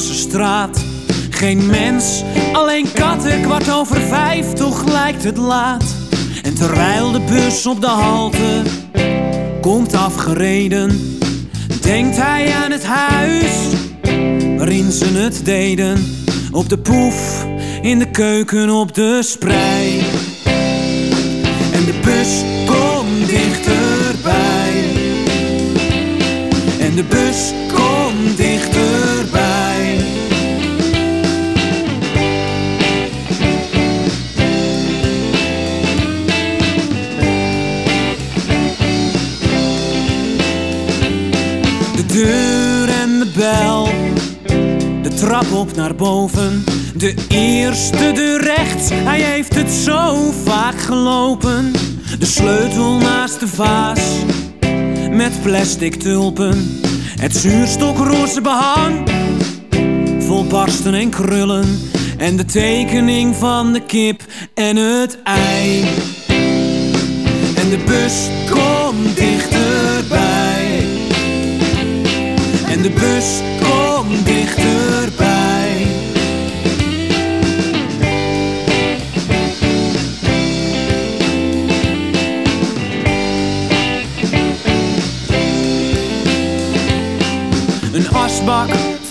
Straat. Geen mens, alleen katten, kwart over vijf, toch lijkt het laat. En terwijl de bus op de halte komt afgereden, denkt hij aan het huis waarin ze het deden. Op de poef, in de keuken, op de sprei. En de bus komt dichterbij. En de bus deur en de bel, de trap op naar boven. De eerste deur rechts, hij heeft het zo vaak gelopen. De sleutel naast de vaas, met plastic tulpen. Het zuurstokroze behang, vol barsten en krullen. En de tekening van de kip en het ei. En de bus komt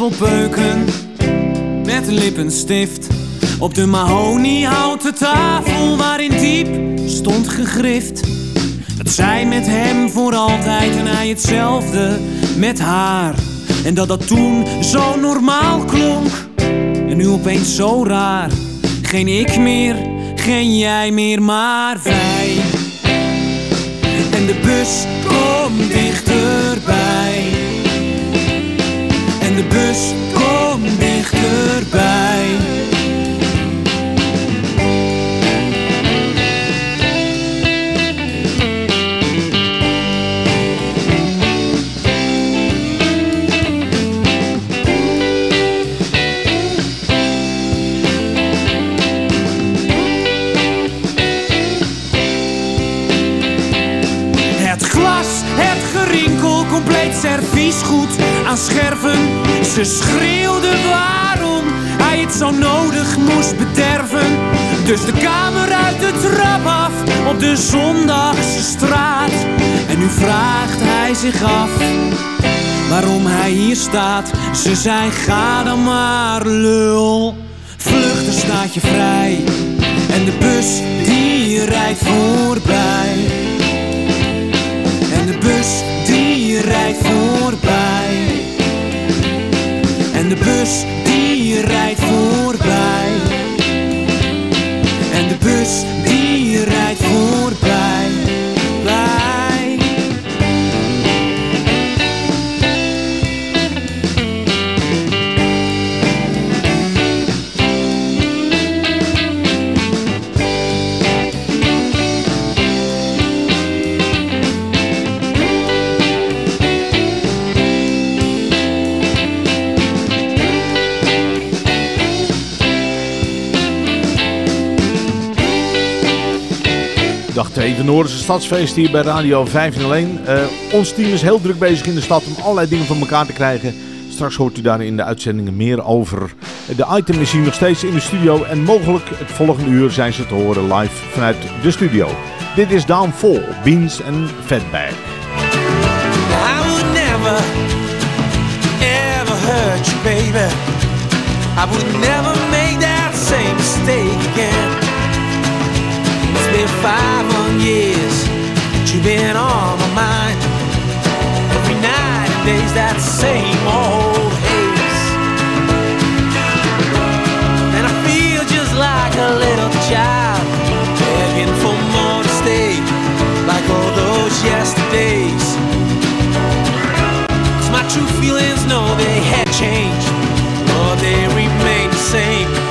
peuken met lippenstift. Op de mahoniehouten tafel waarin diep stond gegrift. Dat zij met hem voor altijd en hij hetzelfde met haar. En dat dat toen zo normaal klonk en nu opeens zo raar. Geen ik meer, geen jij meer, maar wij. En de bus De bus komt dichterbij. Het glas, het gerinkel, compleet serviesgoed scherven. Ze schreeuwde waarom hij het zo nodig moest bederven. Dus de kamer uit de trap af op de zondagse straat. En nu vraagt hij zich af waarom hij hier staat. Ze zei ga dan maar lul, vluchten staat je vrij. En de bus die rijdt voorbij. En Dag 2 van Noordense Stadsfeest hier bij Radio 501. Eh ons team is heel druk bezig in de stad om allerlei dingen van elkaar te krijgen. Straks hoort u daar in de uitzendingen meer over. De item is hier nog steeds in de studio en mogelijk het volgende uur zijn ze te horen live vanuit de studio. Dit is Downfall, Beans en Fatback. I would never, ever hurt you, baby. I would never make that same mistake again. It's been five long years that you've been on my mind. Every night and day's that same old haze. And I feel just like a little child begging for more to stay, like all those yesterdays. 'Cause my true feelings know they had changed, but they remain the same.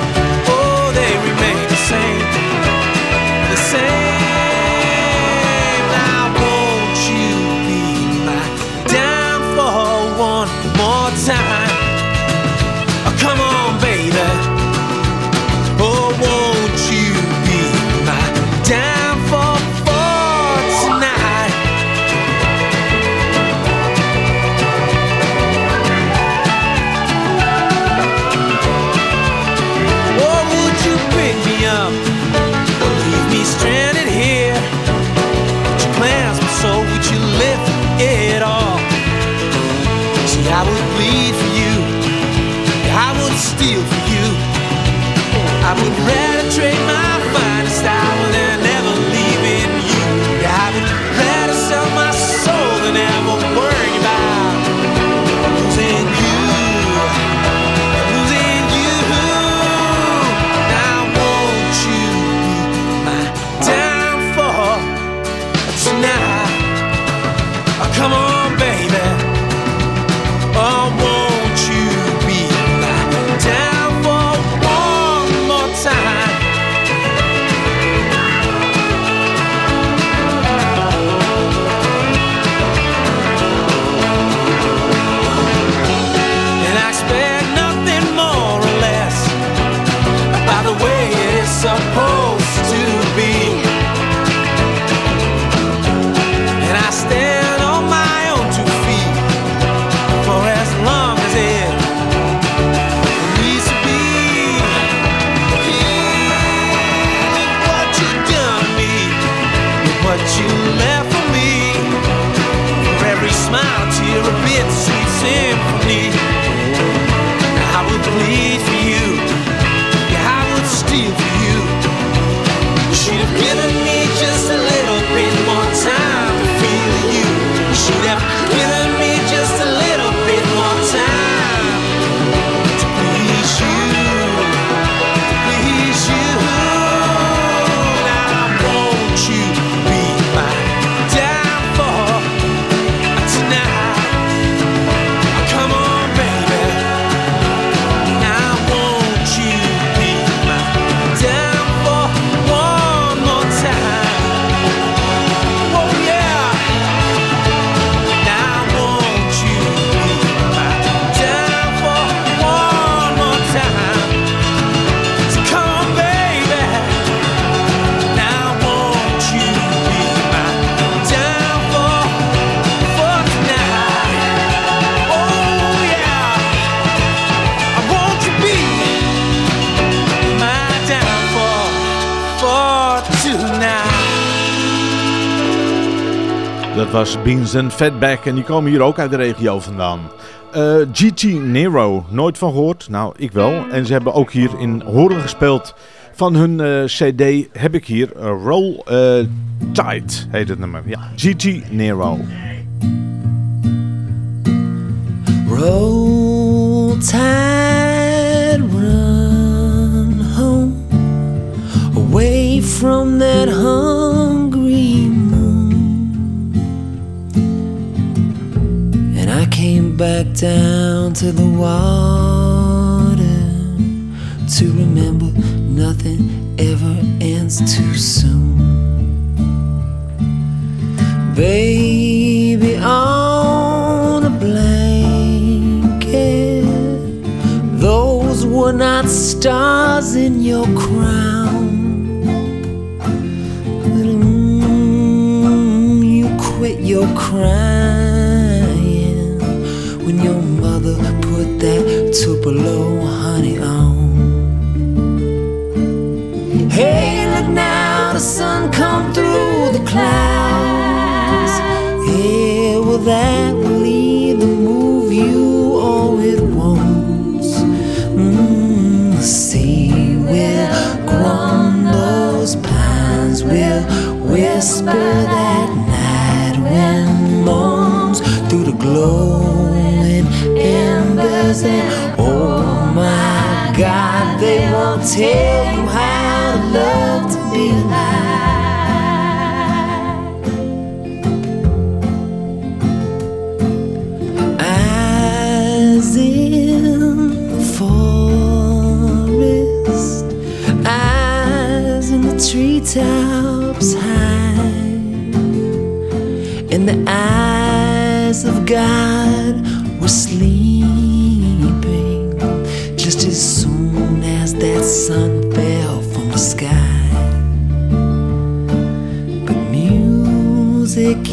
Dat was Beans and Fatback en die komen hier ook uit de regio vandaan. Eh, GT Nero, nooit van gehoord? Nou, ik wel. En ze hebben ook hier in Horen gespeeld. Van hun eh, cd heb ik hier eh, Roll Tide, heet het nummer. Ja, GT Nero. Roll tide, run home, away from that hungry back down to the water to remember nothing ever ends too soon. Baby, on a blanket, those were not stars in your crown. But, mm, you quit your crying that Tupelo honey on. Hey, look now, the sun come through the clouds. Yeah, well, that will either move you or it won't. Mm, the sea will those pines will whisper that night wind moans through the glowing embers. And oh my God, they won't tell you how to love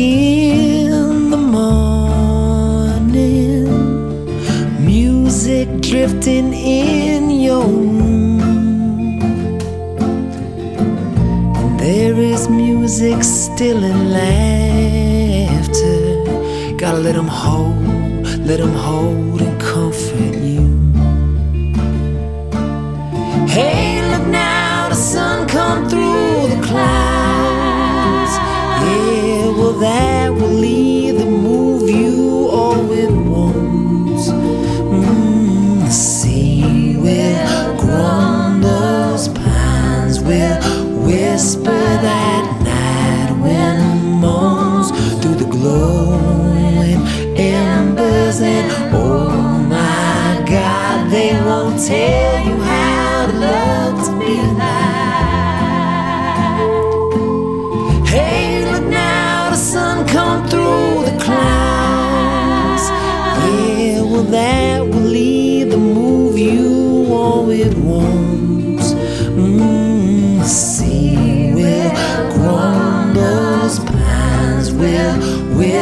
in the morning, music drifting in your room. And there is music still in laughter. Gotta let them hold, let them hold and comfort you. Hey, look tell that will either move you or it won't. Mm, the sea will groan, those pines will whisper that night wind moans through the glowing embers, and oh my God, they won't tell.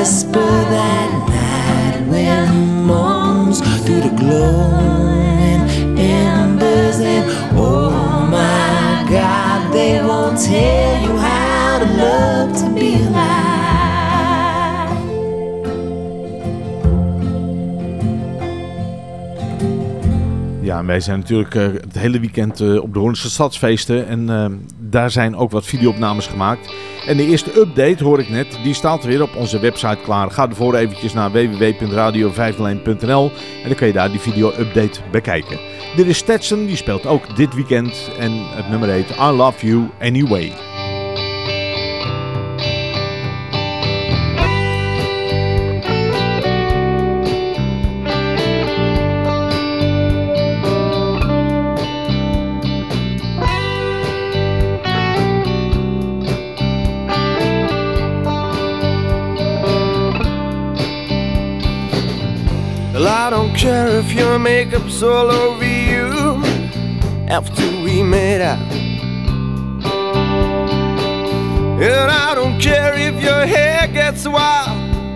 Whisper that night wind moans through the glowing embers. And oh my God, they won't tell you how to love to be alive. Ja, wij zijn natuurlijk eh, het hele weekend eh, op de Hoornse Stadsfeesten. En eh, daar zijn ook wat videoopnames gemaakt. En de eerste update, hoor ik net, die staat weer op onze website klaar. Ga ervoor eventjes naar www.radio501.nl en dan kun je daar die video-update bekijken. Dit is Stetson, die speelt ook dit weekend. En het nummer heet I Love You Anyway. If your makeup's all over you after we made out. And I don't care if your hair gets wild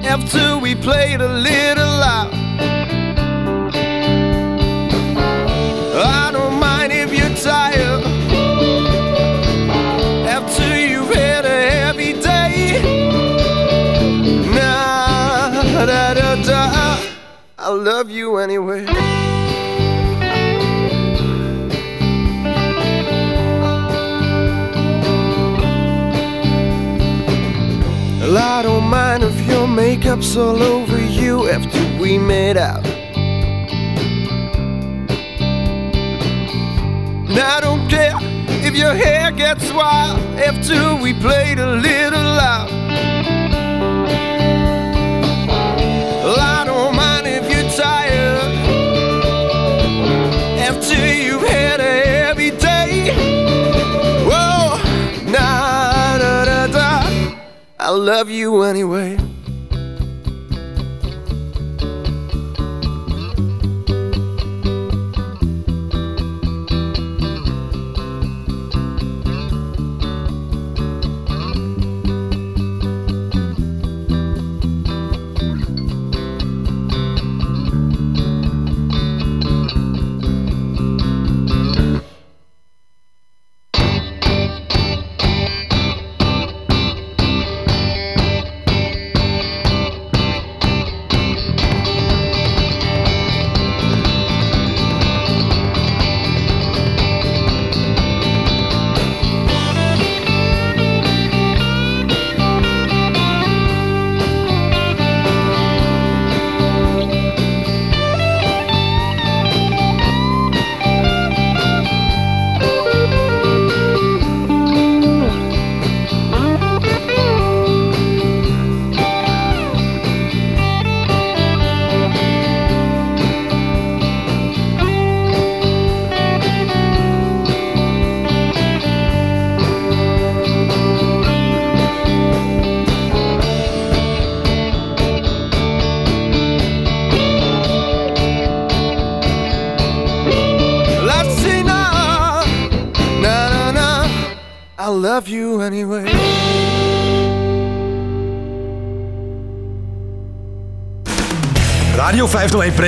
after we played a little loud. I love you anyway. Well, I don't mind if your makeup's all over you after we made out. And I don't care if your hair gets wild after we played a little loud. I love you anyway.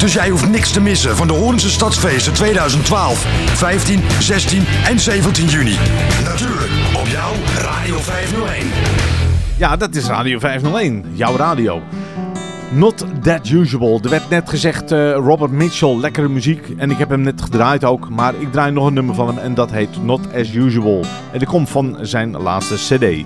Dus jij hoeft niks te missen van de Hoornse Stadsfeesten 2012, 15, 16 en 17 juni. Natuurlijk op jouw Radio 501. Ja, dat is Radio 501, jouw radio. Not that usual. Er werd net gezegd eh, Robert Mitchell, lekkere muziek. En ik heb hem net gedraaid ook. Maar ik draai nog een nummer van hem en dat heet Not as usual. En dat komt van zijn laatste CD.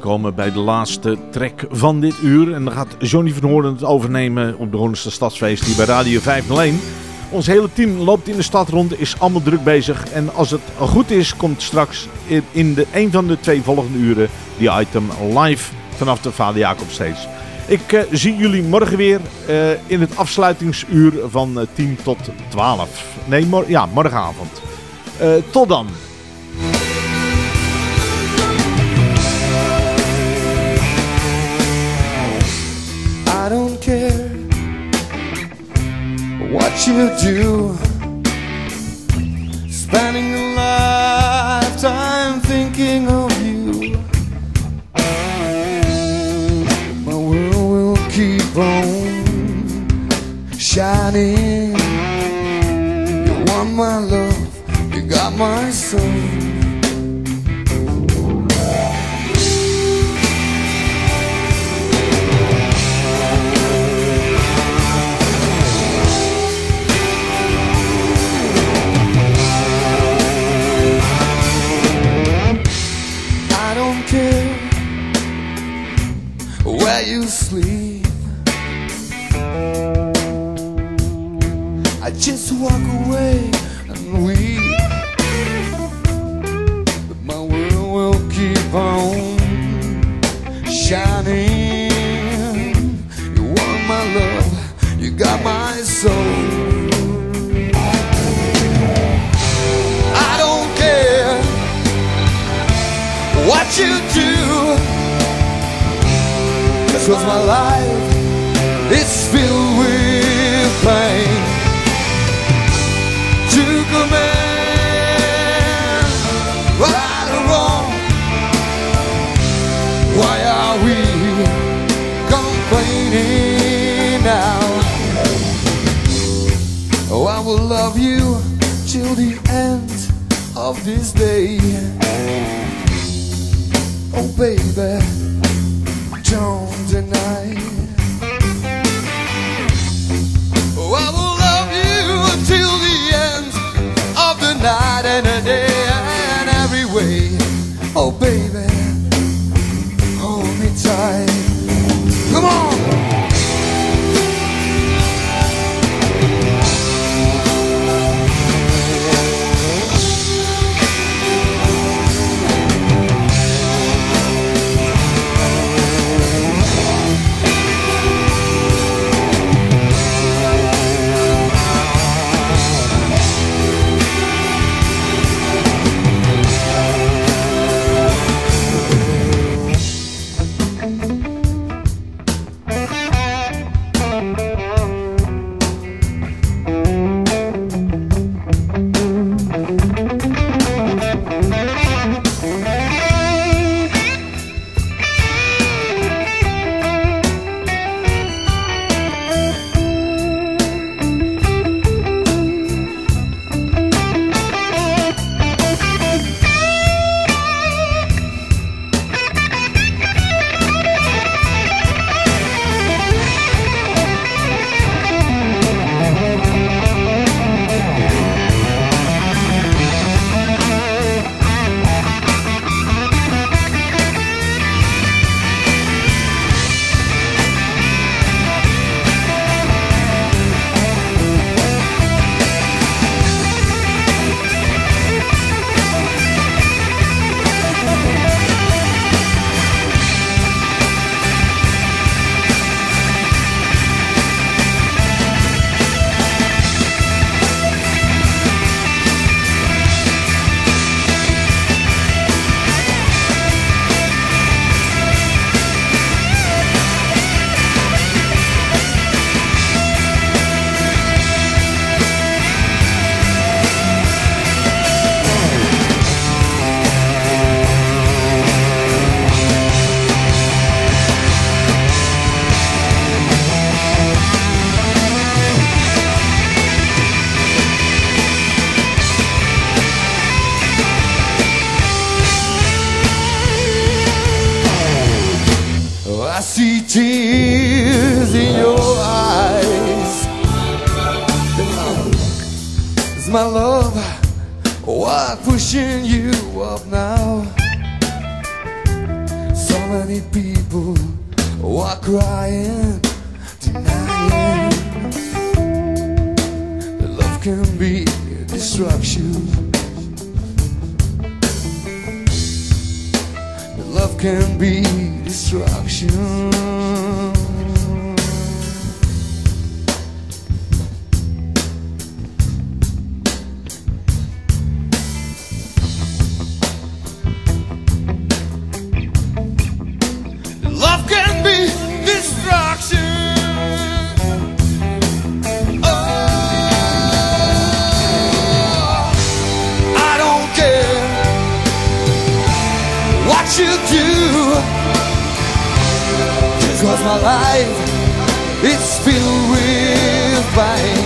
Aangekomen bij de laatste track van dit uur. En dan gaat Johnny van Hoorn het overnemen op de Hoornse Stadsfeest hier bij Radio 501. Ons hele team loopt in de stad rond, is allemaal druk bezig. En als het goed is, komt straks in- de, een van de twee volgende uren die item live vanaf de Vader Jacob Stage. Ik eh, zie jullie morgen weer eh, in het afsluitingsuur van eh, 10 tot 12. Nee, ja, morgenavond. Tot dan. You do. Spending a lifetime thinking of you. My world will keep on shining. You want my love, you got my walk away and weep. But my world will keep on shining. You want my love, you got my soul. I don't care what you do. Cause my life is filled the end of this day. Oh, baby, don't deny. Oh, I will love you till the end of the night and the day and every way. Oh, baby, hold me tight. What you do. Cause my life is filled with pain.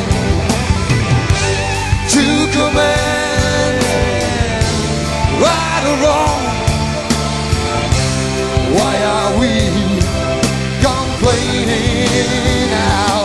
To command right or wrong. Why are we complaining now?